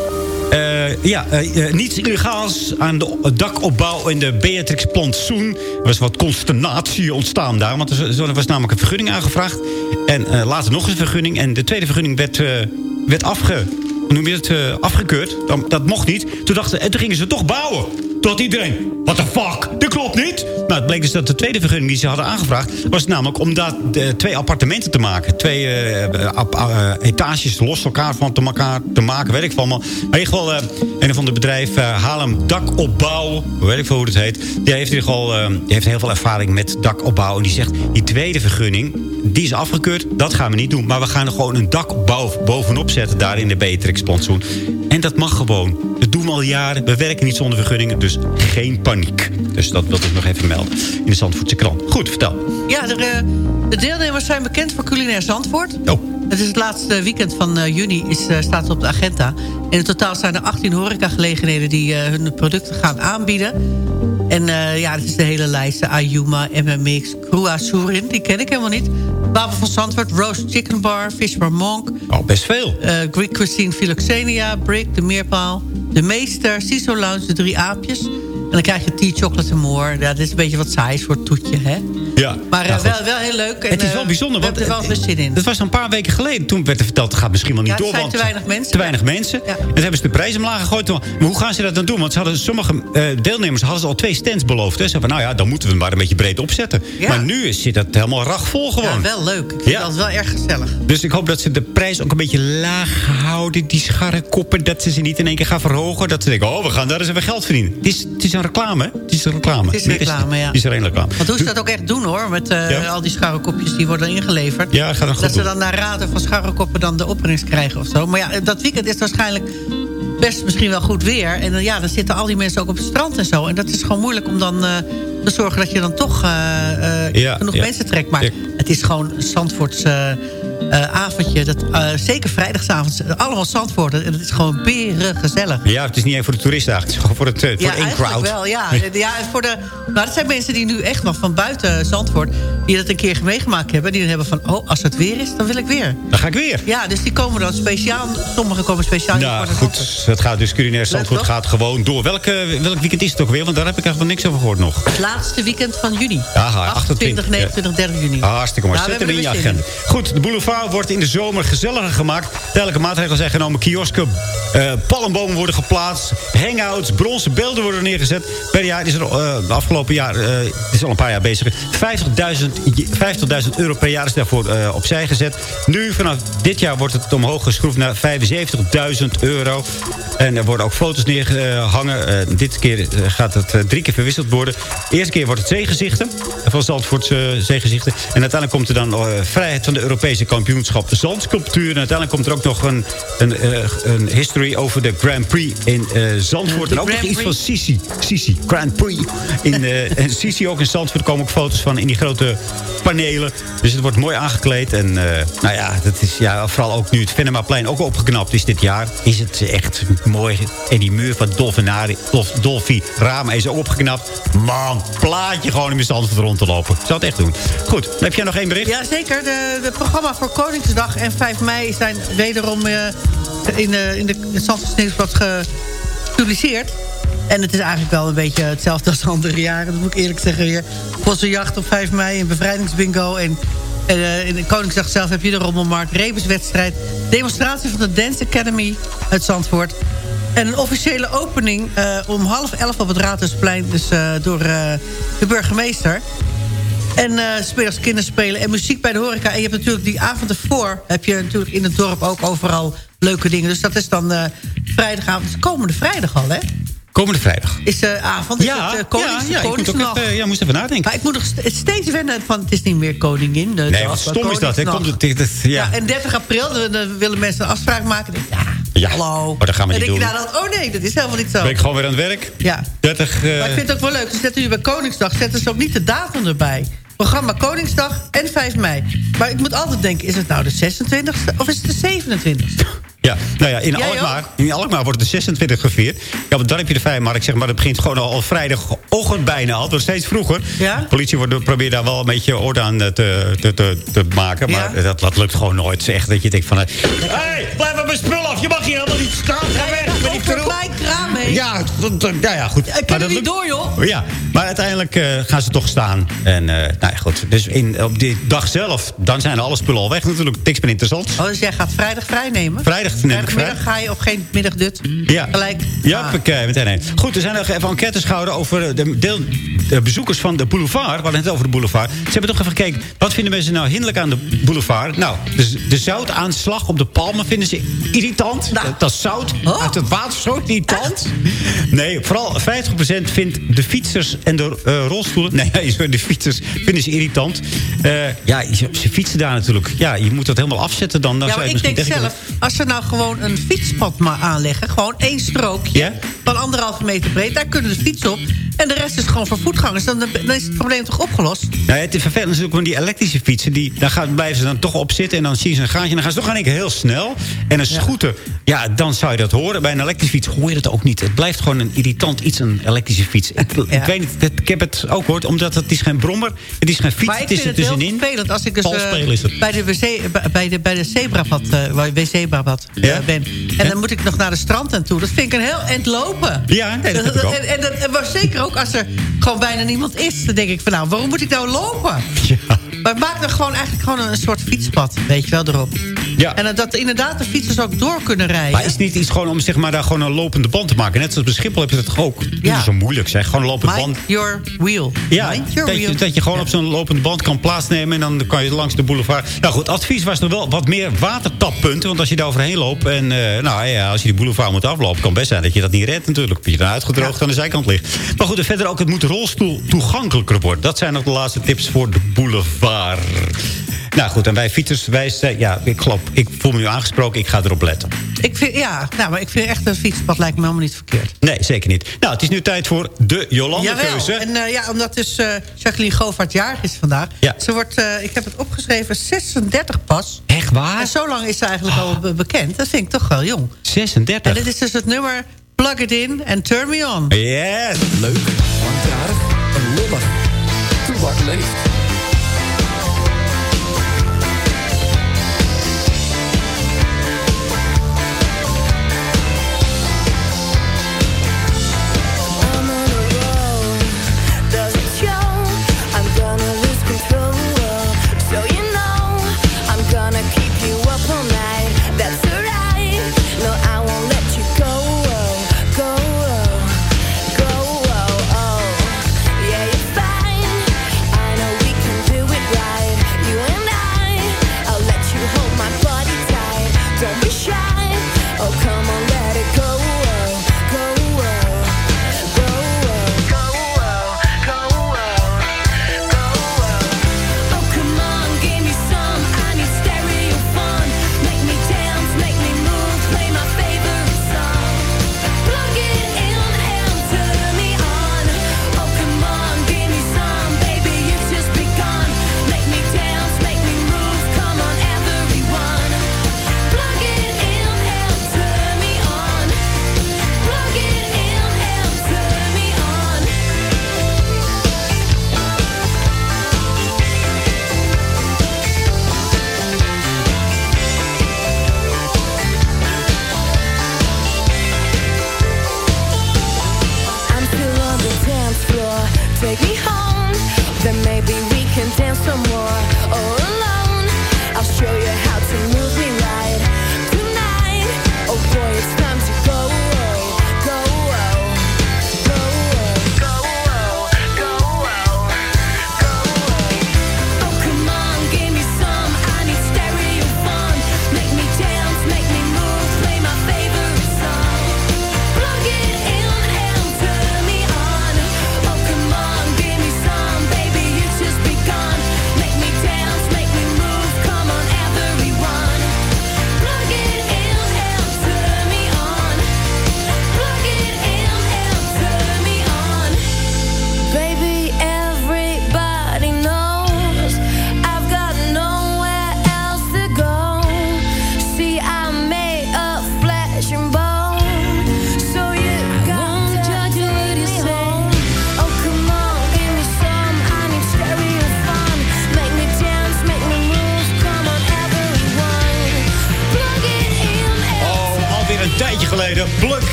Eh, ja, eh, eh, niets illegaals aan de dakopbouw in de Beatrix Plantsoen. Er was wat consternatie ontstaan daar. Want er was namelijk een vergunning aangevraagd. En later nog eens een vergunning. En de tweede vergunning werd, werd afge, noem je het, afgekeurd. Dat mocht niet. Toen, dachten, en toen gingen ze toch bouwen. Had iedereen, what the fuck, dat klopt niet. Nou, het bleek dus dat de tweede vergunning die ze hadden aangevraagd... was namelijk om daar de, twee appartementen te maken. Twee eh, eh, etages los elkaar van te, te maken, weet ik van. Maar in ieder geval, eh, een of ander bedrijf, eh Haarlem Dakopbouw... weet ik veel hoe het heet... die heeft, in ieder geval, eh, die heeft heel veel ervaring met dakopbouw. En die zegt, die tweede vergunning, die is afgekeurd. Dat gaan we niet doen. Maar we gaan er gewoon een dakbouw bovenop zetten... daar in de Beatrix-plantsoen. En dat mag gewoon. Dat doen we al jaren. We werken niet zonder vergunningen, dus geen paniek. Dus dat wilde ik nog even melden in de Zandvoortse krant. Goed, vertel. Ja, de, eh, de deelnemers zijn bekend voor culinair Zandvoort. Oh. Het is het laatste weekend van eh, juni, is, eh, staat het op de agenda. En in totaal zijn er 18 horecagelegenheden die hun producten gaan aanbieden. En eh, ja, het is de hele lijst. Ayuma, MMX, Krua Surin, die ken ik helemaal niet. Wapel van Zandvoort, Roast Chicken Bar, Fish Bar Monk. Oh, best veel. eh, Greek Cuisine Philoxenia, Brick, De Meerpaal, De Meester, Ciso Lounge, De Drie Aapjes. En dan krijg je Tea Chocolate and More. Ja, dat is een beetje wat saai voor het toetje, hè? Ja. Maar eh, wel, wel heel leuk. En, het is wel eh, bijzonder, We want hebben er wel zin in. dat was een paar weken geleden. Toen werd er verteld, het gaat misschien wel niet Ja, door. zijn want te weinig mensen. Te weinig mensen. En toen hebben ze de prijs omlaag gegooid. Maar hoe gaan ze dat dan doen? Want ze hadden, sommige eh, deelnemers hadden ze al twee stands beloofd. Hè. Ze van, nou ja, dan moeten we hem maar een beetje breed opzetten. Ja. Maar nu is- zit dat helemaal rachvol gewoon. Ja, wel leuk. Ik Ja. dat wel erg gezellig. Dus ik hoop dat ze de prijs ook een beetje laag houden. Die scharrekoppen, dat ze ze niet in één keer gaan verhogen. Dat ze denken, oh, we gaan daar eens even geld verdienen. Het is, het is een reclame? Het is een reclame. Het is Meer reclame, ja. Het is er één reclame. Want hoe ze dat ook echt doen, hoor. Met eh, Ja. al die scharrekopjes die worden ingeleverd. Ja, gaat dan goed Dat ze dan naar raden van scharrekoppen dan de opbrengst krijgen of zo. Maar ja, dat weekend is waarschijnlijk best misschien wel goed weer. En dan, ja, dan zitten al die mensen ook op het strand en zo. En dat is gewoon moeilijk om dan eh, te zorgen dat je dan toch eh, eh, Ja, genoeg mensen trekt. Maar het is gewoon een Zandvoorts eh, eh, avondje. Dat, eh, zeker vrijdagavond. Allemaal Zandvoort. En het is gewoon beren gezellig. Ja, het is niet even voor de toeristen eigenlijk. Het is gewoon voor, het, eh, voor Ja, eigenlijk in-crowd. wel, ja. ja voor de, maar dat zijn mensen die nu echt nog van buiten Zandvoort... die dat een keer meegemaakt hebben. Die dan hebben van, oh, als het weer is, dan wil ik weer. Dan ga ik weer. Ja, dus die komen dan speciaal... Sommigen komen speciaal Nou voor goed, het gaat dus culinair Zandvoort toch? gaat gewoon door. Welke, welk weekend is het ook weer? Want daar heb ik eigenlijk niks over gehoord nog. Het laatste weekend van juni. Aha, 28, 29, 30 juni. Ah, hartstikke mooi. Nou, Zet in je agenda. Goed, de boulevard wordt in de zomer gezelliger gemaakt. Tijdelijke maatregelen zijn genomen. Kiosken, eh, palmbomen worden geplaatst. Hangouts, bronzen beelden worden neergezet. Per jaar is er eh, de afgelopen jaar, het is al een paar jaar bezig. 50.000 50.000 euro per jaar is daarvoor opzij gezet. Nu, vanaf dit jaar, wordt het omhoog geschroefd naar 75.000 euro. En er worden ook foto's neergehangen. Eh, dit keer gaat het drie keer verwisseld worden. De eerste keer wordt het zeegezichten. Van Zandvoortse zeegezichten. En uiteindelijk komt er dan vrijheid van de Europese kampioenschap zandsculptuur. En uiteindelijk komt er ook nog een, een, eh, een history over de Grand Prix in eh, Zandvoort. De en ook nog iets van. Sisi. Sisi, Grand Prix. In, eh, en Sisi ook in Zandvoort. Komen ook foto's van in die grote panelen. Dus het wordt mooi aangekleed. En eh, nou ja, dat is ja, vooral ook nu het Venemaplein ook opgeknapt is dit jaar. Is het echt mooi. En die muur van Dolfinari, Dolf, Dolfi Rama is ook opgeknapt. Man, plaatje gewoon in mijn Zandvoort rond te lopen. Ik zou het echt doen. Goed, dan heb jij nog één bericht? Ja, zeker. De, de programma voor Koningsdag en 5 mei zijn wederom eh, in, de in de Nieuwsblad gepubliceerd. En het is eigenlijk wel een beetje hetzelfde als andere jaren. Dat moet ik eerlijk zeggen weer. Vossenjacht op 5 mei, een bevrijdingsbingo. En eh, in de Koningsdag zelf heb je de Rommelmarkt, rebuswedstrijd... demonstratie van de Dance Academy uit Zandvoort... En een officiële opening om half elf op het Raadhuisplein... dus door de burgemeester. En uh, smiddags kinderspelen en muziek bij de horeca. En je hebt natuurlijk die avond ervoor... heb je natuurlijk in het dorp ook overal leuke dingen. Dus dat is dan uh, vrijdagavond. Komende vrijdag al, hè? Komende vrijdag. Is de avond. Ja, is het, uh, konings, ja, ja, ik moet ook ja, moest even nadenken. Maar ik moet nog st- steeds wennen van... het is niet meer koningin. De Nee, dag, wat stom is dat. Hè? Komt het, het- ja. Ja, en 30 april dan, dan willen mensen een afspraak maken. Dan denk Ja, Ja. Hallo. Maar dat gaan we en niet denk doen. je nou dan, oh nee, dat is helemaal niet zo. Ben ik gewoon weer aan het werk. Ja. 30... eh, Maar ik vind het ook wel leuk. Ze zetten nu bij Koningsdag zetten ze ook niet de datum erbij. Programma Koningsdag en 5 mei. Maar ik moet altijd denken, is het nou de 26e of is het de 27e? Ja, nou ja, in Jij Alkmaar, in Alkmaar wordt de 26 gevierd. Ja, op het dorpje de vijf, maar ik zeg maar, dat begint gewoon al, al vrijdagochtend bijna al. Het wordt steeds vroeger. Ja? De politie wordt, probeert daar wel een beetje orde aan eh, te, te, te, te maken. Maar Ja? dat, dat lukt gewoon nooit. Het echt dat je denkt van... Hé, hey, blijf van mijn spul af. Je mag hier helemaal niet staan. Ga weg. Ik Over terug. klein kraam heen. Ja, ja, ja, goed. Ik dat het niet door, joh. Ja, maar uiteindelijk eh, gaan ze toch staan. En eh, nou ja, goed. Dus in, op die dag zelf, dan zijn alle spullen al weg natuurlijk. Niks meer interessant. Oh, dus jij gaat vrijdag vrij nemen? Vrijdag neem ik. Vrijdagmiddag ga je op geen middagdut? Ja. Gelijk? Ja, Ah. meteen heen. Goed, er zijn nog even enquêtes gehouden over de, deel, de bezoekers van de boulevard. We hadden het over de boulevard. Ze hebben toch even gekeken, wat vinden mensen nou hinderlijk aan de boulevard? Nou, de, de zoutaanslag op de palmen vinden ze irritant. Nou. Dat, dat zout Oh. uit het water zo irritant. Nee, vooral 50% vindt de fietsers en de eh, rolstoelen... Nee, sorry, de fietsers vinden ze irritant. Eh, ja, ze, ze fietsen daar natuurlijk. Ja, je moet dat helemaal afzetten dan. dan Ja, maar ik denk zelf, als ze nou gewoon een fietspad maar aanleggen... gewoon één strookje Ja? van anderhalve meter breed... daar kunnen de fietsen op. En de rest is gewoon voor voetgangers. Dan, dan is het probleem toch opgelost? Nou, het is vervelend natuurlijk van die elektrische fietsen. Die, daar gaan, blijven ze dan toch op zitten. En dan zien ze een gaatje. En dan gaan ze toch in één keer heel snel. En een scooter, ja, dan zou je dat horen. Bij een elektrische fiets hoor je dat ook niet. Het blijft gewoon een irritant iets, een elektrische fiets. Ik, ik weet niet, het- ik heb het ook gehoord. Omdat het is geen brommer. Het is geen fiets. Maar het is vind er het heel tussenin. vervelend als ik dus het. bij de, wc, bij de, bij de zebrapad, waar wc-brabad eh, Ja? ben. En dan moet ik nog naar de strand en toe. Dat vind ik een heel eind lopen. Ja, nee, dat heb ik ook. En, en, dat- en maar zeker ook als er gewoon bijna niemand is. Dan denk ik van nou, waarom moet ik nou lopen? Ja. Maar maak er gewoon eigenlijk gewoon een soort fietspad, weet je wel, erop. Ja. En dat inderdaad de fietsers ook door kunnen rijden. Maar is het niet iets gewoon om zeg maar, daar gewoon een lopende band te maken? Net zoals bij Schiphol heb je dat toch ook? Dat Ja. is zo moeilijk zeg. Gewoon een lopende Mind band. your wheel. Ja, Mind your dat wheel. je, dat je gewoon op zo'n lopende band kan plaatsnemen... en dan kan je langs de boulevard... Nou goed, advies was nog wel wat meer watertappunten... want als je daar overheen loopt en eh, nou ja, als je die boulevard moet aflopen... kan best zijn dat je dat niet redt natuurlijk. Dat je dan uitgedroogd aan de zijkant ligt. Maar goed, en verder ook, het moet rolstoel toegankelijker worden. Dat zijn nog de laatste tips voor de boulevard. Nou goed, en wij fietsers, wij, ja, ik geloof, ik voel me nu aangesproken, ik ga erop letten. Ik vind, ja, nou, maar ik vind echt een fietspad lijkt me helemaal niet verkeerd. Nee, zeker niet. Nou, het is nu tijd voor de Jolanda-keuze. En eh, ja, omdat dus eh, Jacqueline Govaert jarig is vandaag. Ja. Ze wordt, eh, ik heb het opgeschreven, 36 pas. Echt waar? En zo lang is ze eigenlijk al be- bekend. Dat vind ik toch wel jong. 36. En dit is dus het nummer Plug It In and Turn Me On. Yes. Leuk, langjarig en lollig. Toebak leeft.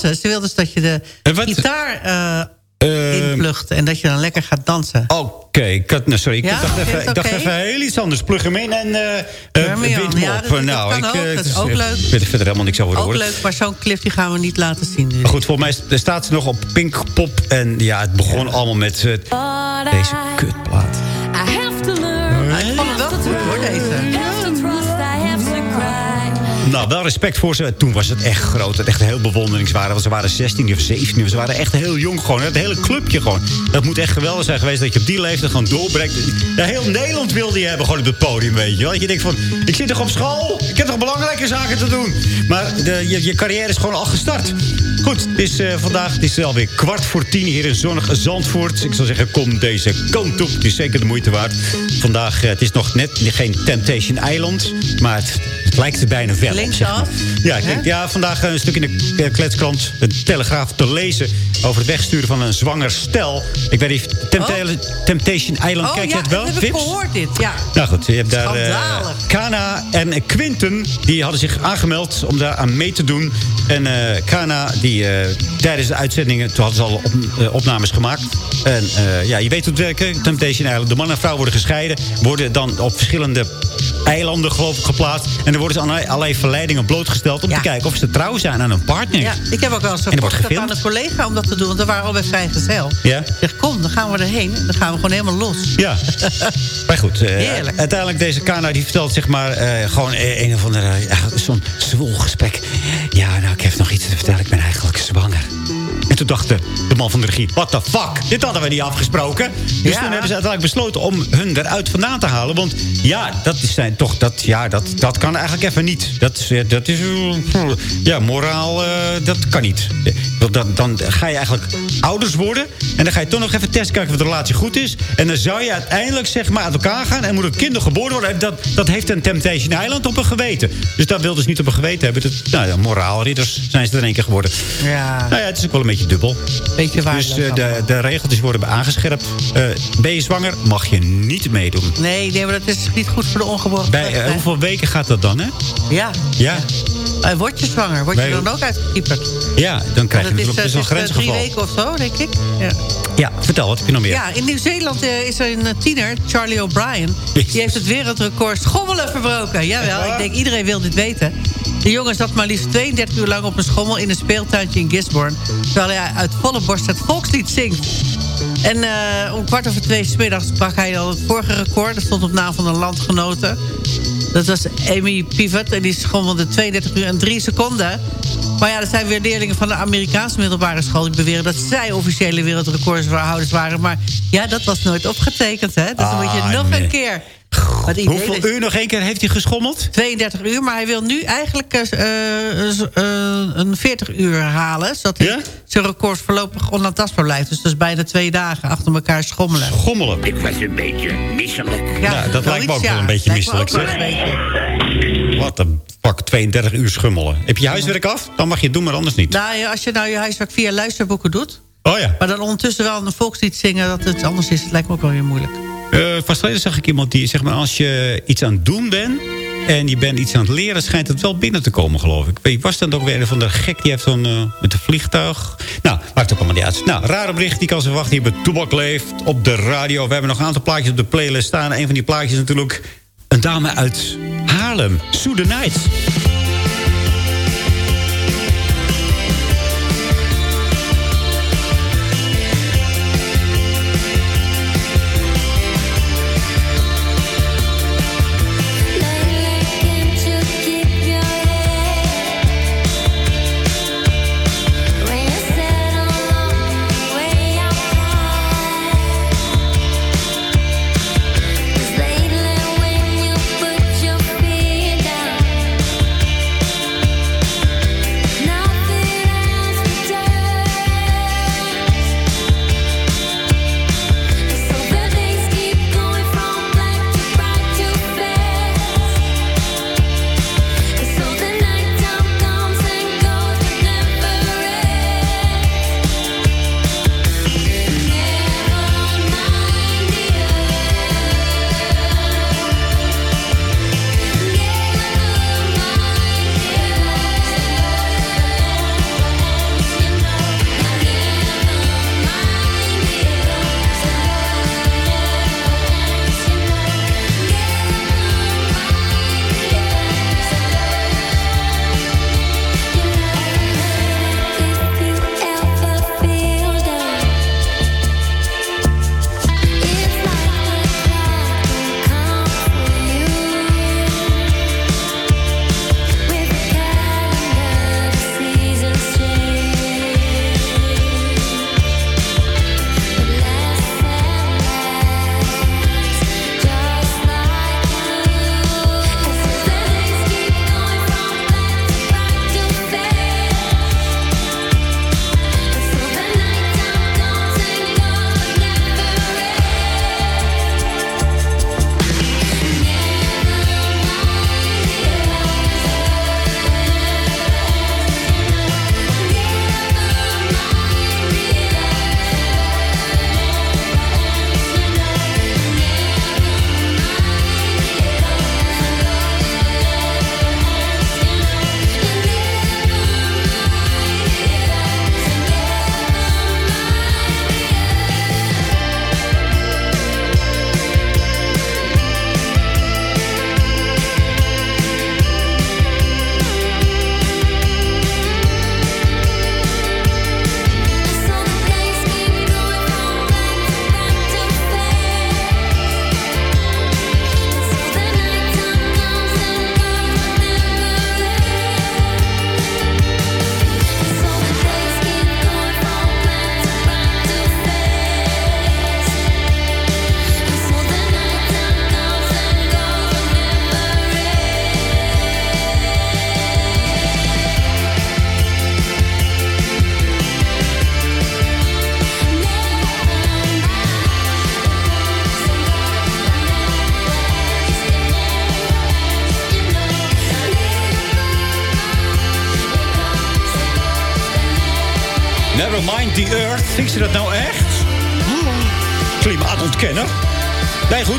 Dansen. Ze wil dus dat je de gitaar eh Ehm, inplugt en dat je dan lekker gaat dansen. Oké, ik had, nou, sorry, ik Ja, dacht, even, ik dacht even heel iets anders. Plug hem in en eh eh, me wind Ja, dat- nou, ik, ook, eh, dat het is ook eh, leuk. Ik weet er verder helemaal niks over Ook hoor. leuk, maar zo'n clip die gaan we niet laten zien. Dus. Maar goed, volgens mij st- staat ze nog op Pinkpop. En ja, het begon allemaal met eh, deze kutplaat. Nou, wel respect voor ze. Toen was het echt groot. Het echt heel bewonderingswaardig. Want ze waren 16 of 17. of Ze waren echt heel jong gewoon. Het hele clubje gewoon. Dat moet echt geweldig zijn geweest dat je op die leeftijd gewoon doorbreekt. Ja, heel Nederland wilde je hebben gewoon op het podium, weet je wel. Je denkt van, ik zit toch op school? Ik heb toch belangrijke zaken te doen? Maar de, je, je carrière is gewoon al gestart. Goed, het is eh, vandaag het is alweer kwart voor tien hier in zonnig Zandvoort. Ik zou zeggen, kom deze kant op. Het is zeker de moeite waard. Vandaag, eh, het is nog net geen Temptation Island. Maar het lijkt er bijna wel op, Links zeg maar. af. Ja, ik denk, ja, vandaag een stuk in de eh, kletskrant, de Telegraaf, te lezen... over het wegsturen van een zwanger stel. Ik weet niet, Tempta- Temptation Island, Oh kijk je ja, het wel? heb ik gehoord dit. Ja. Nou goed, je hebt daar eh. Kana en Quinten, die hadden zich aangemeld om daar aan mee te doen. En eh, Kana, die eh, tijdens de uitzendingen, toen hadden ze al op, eh, opnames gemaakt. En eh, ja, je weet hoe het werkt? Temptation Island. De man en vrouw worden gescheiden, worden dan op verschillende eilanden geloof ik geplaatst. En dan worden ze aan allerlei- verleidingen blootgesteld om te kijken of ze trouw zijn aan hun partner. Ja, ik heb ook wel eens er gevraagd aan een collega om dat te doen. Want we waren al bij vrijgezel. Ja? Ik zeg, kom, dan gaan we erheen. Dan gaan we gewoon helemaal los. Ja. maar goed, Heerlijk. uiteindelijk deze Kana die vertelt zeg maar eh, gewoon eh, een of andere, zo'n zwoel gesprek. Ja, nou ik heb nog iets te vertellen, ik ben eigenlijk zwanger. En toen dacht de, de man van de regie, what the fuck, dit hadden we niet afgesproken. Dus Ja. toen hebben ze uiteindelijk besloten om hun eruit vandaan te halen. Want ja, dat is zijn toch, dat, ja, dat, dat kan eigenlijk even niet. Dat is, eh, dat is eh, ja, moraal, eh, dat kan niet. Want Dan, dan ga je eigenlijk ouders worden. En dan ga je toch nog even testen kijken of de relatie goed is. En dan zou je uiteindelijk zeg maar uit elkaar gaan. En moet een kind nog geboren worden. En Dat, dat heeft een Temptation Island op een geweten. Dus dat wilden ze niet op een geweten hebben. Dat, nou ja, moraalridders zijn ze er in één keer geworden. Ja, Nou ja, het is ook wel een beetje dubbel. beetje waar. Dus eh, de, de regeltjes worden aangescherpt. Eh, ben je zwanger, mag je niet meedoen. Nee, nee, maar dat is niet goed voor de ongeboren Bij, eh, hoeveel weken gaat dat dan, hè? Ja. Ja, Eh, word je zwanger? Word je dan ook uitgekieperd? ja dan krijg je dat is, natuurlijk dus een is, eh, drie grensgeval. weken of zo, denk ik. Ja. Ja, vertel, wat heb je nog meer? Ja, in Nieuw-Zeeland is er een tiener, Charlie O'Brien. Die heeft het wereldrecord schommelen verbroken. Jawel, ik denk iedereen wil dit weten. De jongen zat maar liefst 32 uur lang op een schommel in een speeltuintje in Gisborne. Terwijl hij uit volle borst het volkslied zingt. En eh, om kwart over twee 's middags brak hij al het vorige record. Dat stond op naam van een landgenote. Dat was Amy Pivot en die schommelde 32 uur en 3 seconden. Maar ja, er zijn weer leerlingen van de Amerikaanse middelbare school... die beweren dat zij officiële wereldrecordshouders waren. Maar ja, dat was nooit opgetekend, hè? Dus dan moet je Ah, nog nee. een keer... Hoeveel is- uur nog één keer heeft hij geschommeld? 32 uur, maar hij wil nu eigenlijk eh, eh, eh, een 40 uur halen... zodat hij zijn record voorlopig onaantastbaar blijft. Dus dat is bijna twee dagen achter elkaar schommelen. Schommelen. Ik was een beetje misselijk. Ja, dat lijkt me ook wel een beetje misselijk, zeg. een beetje. Wat een pak 32 uur schummelen. Heb je je huiswerk af? Dan mag je het doen, maar anders niet. Nou, als je nou je huiswerk via luisterboeken doet... Oh ja. maar dan ondertussen wel een volkslied zingen... dat het anders is, het lijkt me ook wel weer moeilijk. Eh vast zag ik iemand die, zeg maar, als je iets aan het doen bent... en je bent iets aan het leren, schijnt het wel binnen te komen, geloof ik. Wie was dan ook weer een van de gek die heeft zo'n eh, met een vliegtuig... Nou, maakt ook allemaal niet uit. Nou, rare bericht, die kan ze wachten hier bij Toebak Leeft op de radio. We hebben nog een aantal plaatjes op de playlist staan. Een van die plaatjes is natuurlijk een dame uit Haarlem. Sue the Night.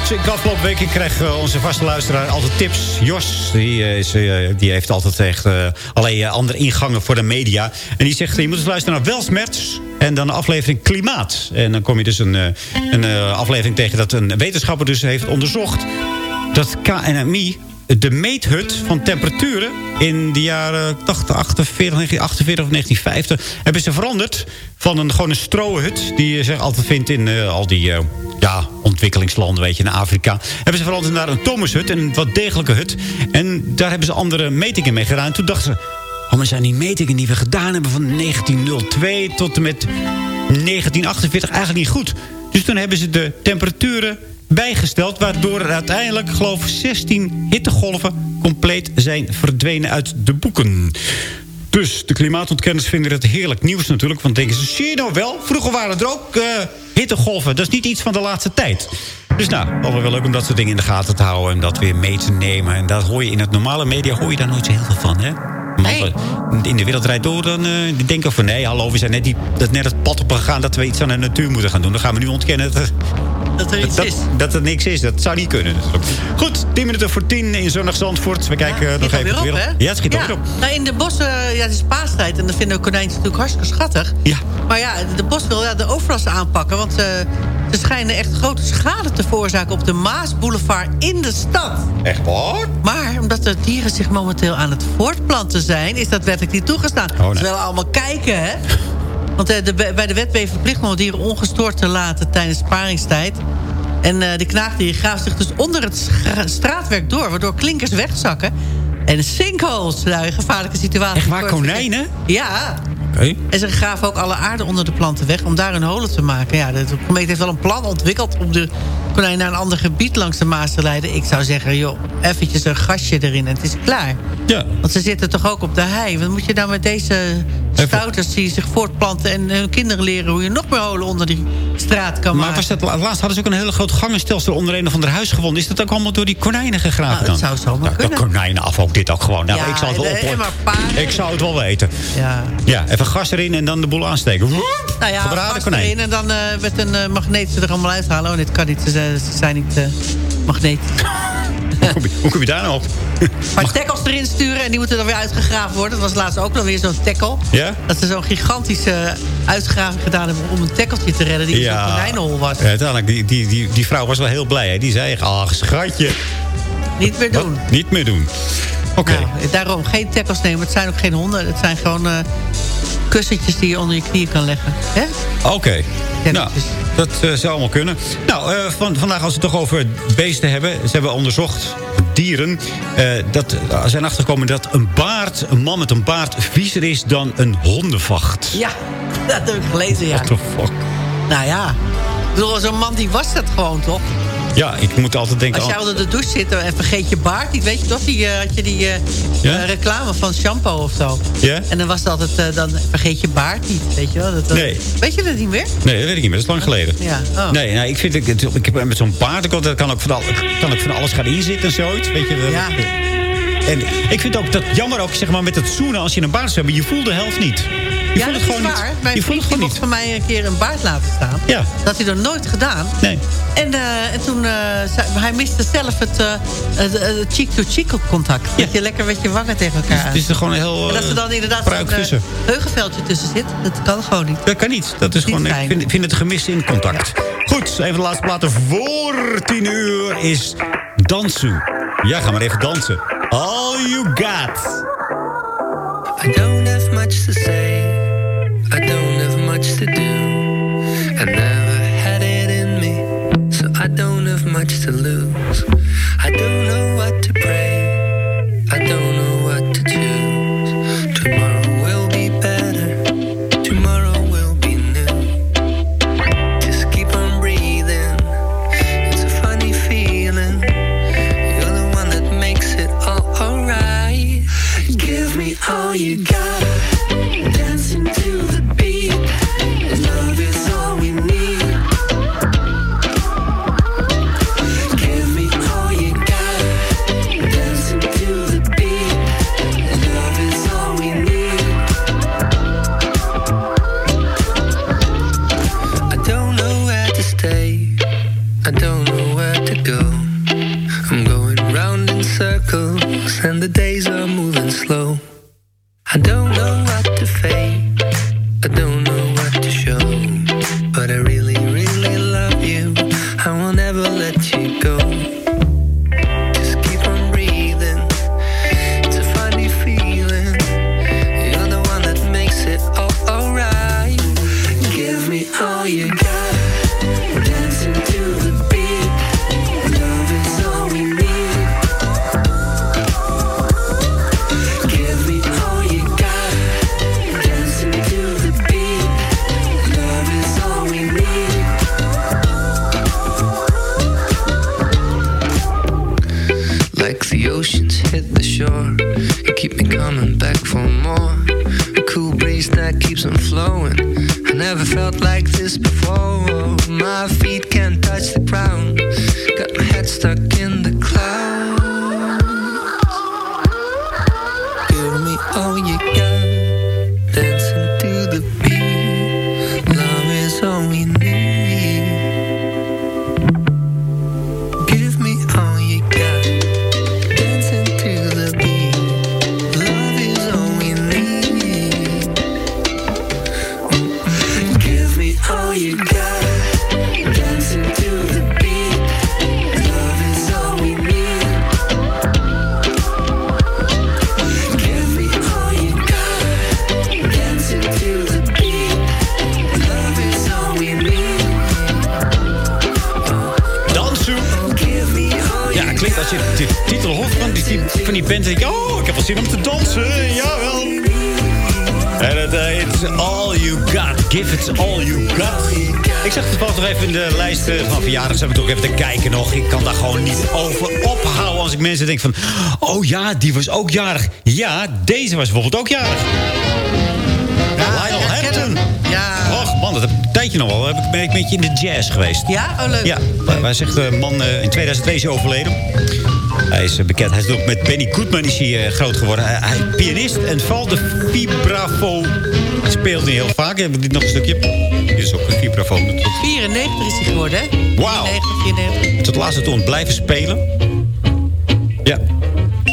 Ik afgelopen ik kreeg eh, onze vaste luisteraar altijd tips. Jos, die, eh, is, eh, die heeft altijd echt allerlei eh, andere ingangen voor de media. En die zegt, je moet eens luisteren naar Welsmerts. En dan de aflevering Klimaat. En dan kom je dus een, een aflevering tegen dat een wetenschapper dus heeft onderzocht... dat KNMI de meethut van temperaturen in de jaren 80, 48, 1948 of 1950... hebben ze veranderd van een, gewoon een strohut... die je zich altijd vindt in eh, al die eh, ja, ontwikkelingslanden, weet je, in Afrika... hebben ze veranderd naar een Thomashut, een wat degelijke hut. En daar hebben ze andere metingen mee gedaan. En toen dachten ze... Oh, maar zijn die metingen die we gedaan hebben van 1902 tot en met 1948 eigenlijk niet goed. Dus toen hebben ze de temperaturen bijgesteld... waardoor er uiteindelijk, geloof ik, 16 hittegolven compleet zijn verdwenen uit de boeken. Dus de klimaatontkenners vinden het heerlijk nieuws natuurlijk. Want denken ze, zie je nou wel, vroeger waren er ook eh, hittegolven. Dat is niet iets van de laatste tijd. Dus nou, altijd wel leuk om dat soort dingen in de gaten te houden... en dat weer mee te nemen. En dat hoor je in het normale media hoor je daar nooit zo heel veel van, hè? Eh, in de wereld rijdt door, dan uh, die denken van... nee, hallo, we zijn net, die, dat net het pad op gegaan... dat we iets aan de natuur moeten gaan doen. Dan gaan we nu ontkennen dat, Dat er dat, is. dat er niks is. Dat zou niet kunnen natuurlijk. Goed, 10 minuten voor 10 in zonnig Zandvoort. We kijken eh, nog even alweer op. op, hè? Ja, het schiet op. Nou, in de bossen, ja, het is paastijd en dan vinden we konijntjes natuurlijk hartstikke schattig. Ja. Maar ja, de bos wil ja, de overlast aanpakken, want eh, ze schijnen echt grote schade te veroorzaken op de Maasboulevard in de stad. Echt waar? Maar omdat de dieren zich momenteel aan het voortplanten zijn, is dat wettelijk niet toegestaan. Oh, nee. Ze willen allemaal kijken, hè? Want eh, de, bij de wet ben je verplicht om dieren ongestoord te laten tijdens sparingstijd. En eh, de knaagdier graaft zich dus onder het straatwerk door... waardoor klinkers wegzakken. En sinkholes, nou, een gevaarlijke situatie. Echt waar, konijnen? Ja. En ze graven ook alle aarde onder de planten weg... om daar een holen te maken. Ja, de gemeente heeft wel een plan ontwikkeld... om de naar een ander gebied langs de Maas te leiden. Ik zou zeggen, joh, eventjes een gasje erin en het is klaar. Ja. Want ze zitten toch ook op de hei. Wat moet je nou met deze stouters die zich voortplanten... en hun kinderen leren hoe je nog meer holen onder die straat kan Maar maken? was dat, la- laatst hadden ze ook een hele groot gangenstelsel onder een of ander huis gevonden. Is dat ook allemaal door die konijnen gegraven Nou, dan? het zou zomaar Nou, kunnen. De konijnen af, ook dit ook gewoon. Nou, Ja, ik zou het wel maar. Ik zou het wel weten. Ja. Ja, even gas erin en dan de boel aansteken. Woep, Nou ja, konijn. erin en dan eh, met een eh, magneet ze er allemaal uithalen. Oh, dit kan niet, zijn- ze zijn niet eh magnetisch. Hoe kom, je, daar nou op? Maar tackles erin sturen en die moeten dan weer uitgegraven worden. Dat was laatst ook nog weer zo'n tackle. Ja? Dat ze zo'n gigantische uitgraving gedaan hebben om een tackeltje te redden die in zo'n konijnenhol was. Ja, uiteindelijk, die, die, die, die vrouw was wel heel blij. Hè? Die zei, echt, ach schatje. Niet meer doen. Wat? Niet meer doen. Oké. Nou, daarom geen tackles nemen. Het zijn ook geen honden. Het zijn gewoon eh, kussentjes die je onder je knieën kan leggen. Hè? Oké. Nou, dat eh, zou allemaal kunnen. Nou, eh, van, vandaag als we het toch over beesten hebben. Ze hebben onderzocht, dieren. eh, dat uh, zijn achtergekomen dat een baard, een man met een baard... viezer is dan een hondenvacht. Ja, dat heb ik gelezen, ja. What the fuck? Nou ja. Ik bedoel, zo'n man die was dat gewoon, toch? Ja, ik moet altijd denken... Als jij onder de douche zit en vergeet je baard niet, weet je toch? Die, eh, had je die eh, eh, reclame van shampoo of zo. Ja? En dan was het altijd, dan vergeet je baard niet, weet je wel? Dat, dat- Nee. Weet je dat niet meer? Nee, dat weet ik niet meer. Dat is lang geleden. Ja, oh. Nee, nou, ik vind ik, ik heb met zo'n baard altijd, kan ook van, al, kan ook van alles gaan inzitten en zoiets. Weet je, dat- Ja. En ik vind ook dat jammer ook zeg maar met het zoenen als je een baard hebt, je voelt de helft niet. Je ja, voelt het gewoon waar. niet. Mijn je voelt vriend het gewoon niet. van mij een keer een baard laten staan. Ja. Dat had hij nog nooit gedaan. Nee. En, eh, en toen, eh, zei- hij miste zelf het eh, het, eh, het cheek-to-cheek contact. Dat je lekker met je wangen tegen elkaar aan. Het is er gewoon een heel En dat er dan inderdaad tussen. heugenveldje tussen zit, dat kan gewoon niet. Dat kan niet. Dat is gewoon, ik fijn. vind, ik vind het gemis in contact. Goed, een van de laatste platen voor tien uur is Dansu. Ja, ga maar even dansen. All you got. I don't have much to say. I don't have much to do. I never had it in me, so I don't have much to lose. I don't know what to pray. Als je de titel hoort van die, van die band. denk je, oh, ik heb wel zin om te dansen. Jawel. Het All You Got. Give it all you got. Ik zag toevallig nog even in de lijst eh, van verjaardags. Heb ik toch even te kijken nog. Ik kan daar gewoon niet over ophouden als ik mensen denk van... Oh ja, die was ook jarig. Ja, deze was bijvoorbeeld ook jarig. Lionel Hampton. Ja. Och man, dat heb ik een tijdje nog wel. Heb ik, ben ik een beetje in de jazz geweest. Ja? Oh, leuk. Ja, wij zegt de man eh, in 2002 is overleden. Hij is eh, bekend. Hij is ook met Benny Goodman is hij, groot geworden. Hij, hij is pianist en vooral de speelt hij heel vaak. Hebben we dit nog een stukje? Dit is ook een vibrafoon. 94 is hij geworden, hè? Wauw. 94, 94. Tot laatste toen blijven spelen. Ja.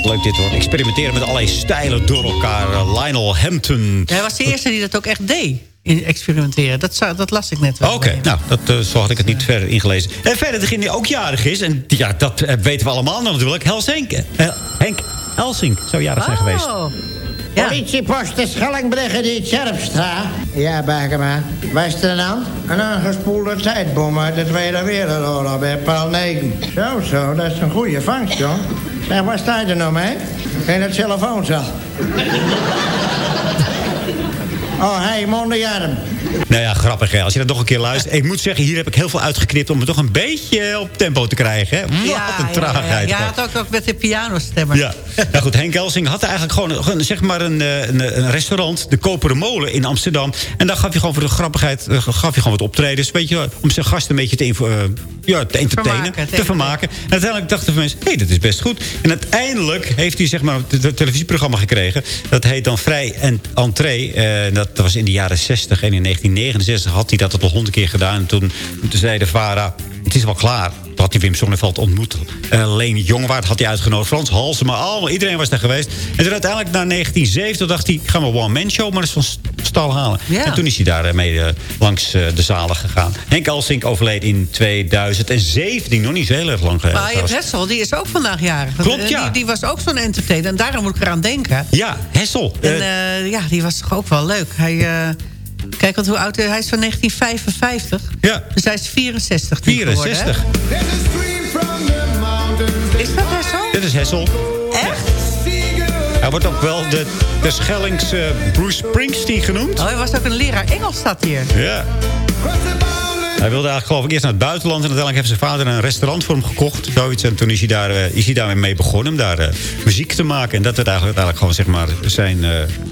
Leuk dit hoor. Experimenteren met allerlei stijlen door elkaar. Eh, Lionel Hampton. Hij was de eerste die dat ook echt deed. In experimenteren. Dat, zou, dat las ik net wel. Oké, nou, dat, eh, zo had ik het niet verder ingelezen. En verder, degene die ook jarig is... en ja, dat eh, weten we allemaal natuurlijk... Hels Henk, Henk Elsink zou jarig zijn geweest. Oh. Politiepost de Schellingbreggen die Tjerpstra. Ja, Bergema. Wat is er aan? Een aangespoelde tijdbom uit de Tweede Wereldoorlog bij paal 9. Zo, zo, dat is een goede vangst, joh. Zeg, waar sta je er nou mee? In het telefooncel. Oh, hey, mondenjarm. Nou ja, grappig hè. Als je dat nog een keer luistert. Ik moet zeggen, hier heb ik heel veel uitgeknipt... om het toch een beetje op tempo te krijgen. Hè? Wat een Ja, ja, traagheid. ja, had ook, ook met de pianostemmer. Ja. Nou goed, Henk Elsing had eigenlijk gewoon, zeg maar een, eh, een, een restaurant, de Koperen Molen in Amsterdam. En daar gaf je gewoon voor de grappigheid, eh, gaf je gewoon wat optredens, weet je, om zijn gasten een beetje te, eh, ja, te entertainen, Vermaken, te vermaken. En uiteindelijk dachten de mensen, hé, hey, dat is best goed. En uiteindelijk heeft hij zeg maar te- televisieprogramma gekregen. Dat heet dan Vrij en Entree. Eh, dat was in de jaren 60 en in 1969 had hij dat al honderd keer gedaan. En toen, toen zei de VARA, het is wel klaar. Had hij Wim Sonneveld ontmoet. Uh, Leen Jongewaard had hij uitgenodigd. Frans Halsema, allemaal, iedereen was daar geweest. En toen uiteindelijk na 1970 dacht hij... ik ga mijn one-man show maar eens van st- stal halen. Ja. En toen is hij daarmee eh, langs eh, de zalen gegaan. Henk Elsink overleed in 2017. Nog niet zo heel erg lang geleden. Maar je trouwens. Hessel, die is ook vandaag jarig. Klopt, Eh, ja. Die, die was ook zo'n entertainer. En daarom moet ik eraan denken. Ja, Hessel. En Eh, eh, ja, die was toch ook wel leuk. Hij, eh, kijk, want hoe oud hij is van 1955. Ja. Dus hij is 64 nu geworden, hè? 64. Is dat Hessel? Dit is Hessel. Echt? Hij wordt ook wel de, de Schellings eh, Bruce Springsteen genoemd. Oh, hij was ook een leraar Engels, staat hier. Ja. Hij wilde eigenlijk geloof ik eerst naar het buitenland. En uiteindelijk heeft zijn vader een restaurant voor hem gekocht. Zoiets. En toen is hij, daar, eh, is hij daarmee mee begonnen om daar eh, muziek te maken. En dat werd eigenlijk, gewoon zeg maar, zijn, eh,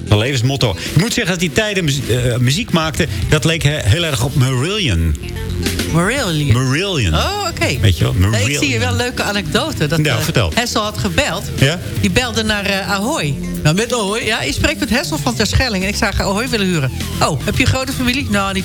zijn levensmotto. Ik moet zeggen dat hij tijden muzie- muziek maakte. Dat leek he- heel erg op Marillion. Marillion. Marillion. Oh, oké. Weet je wel, Marillion. ik zie hier wel een leuke anekdote. Dat, Ja, eh, vertel. Hessel had gebeld. Ja? Die belde naar eh, Ahoy. Nou, met Ahoy? Ja, je spreekt met Hessel van Terschelling. En ik zou Ahoy willen huren. Oh, heb je een grote familie? Nou, niet.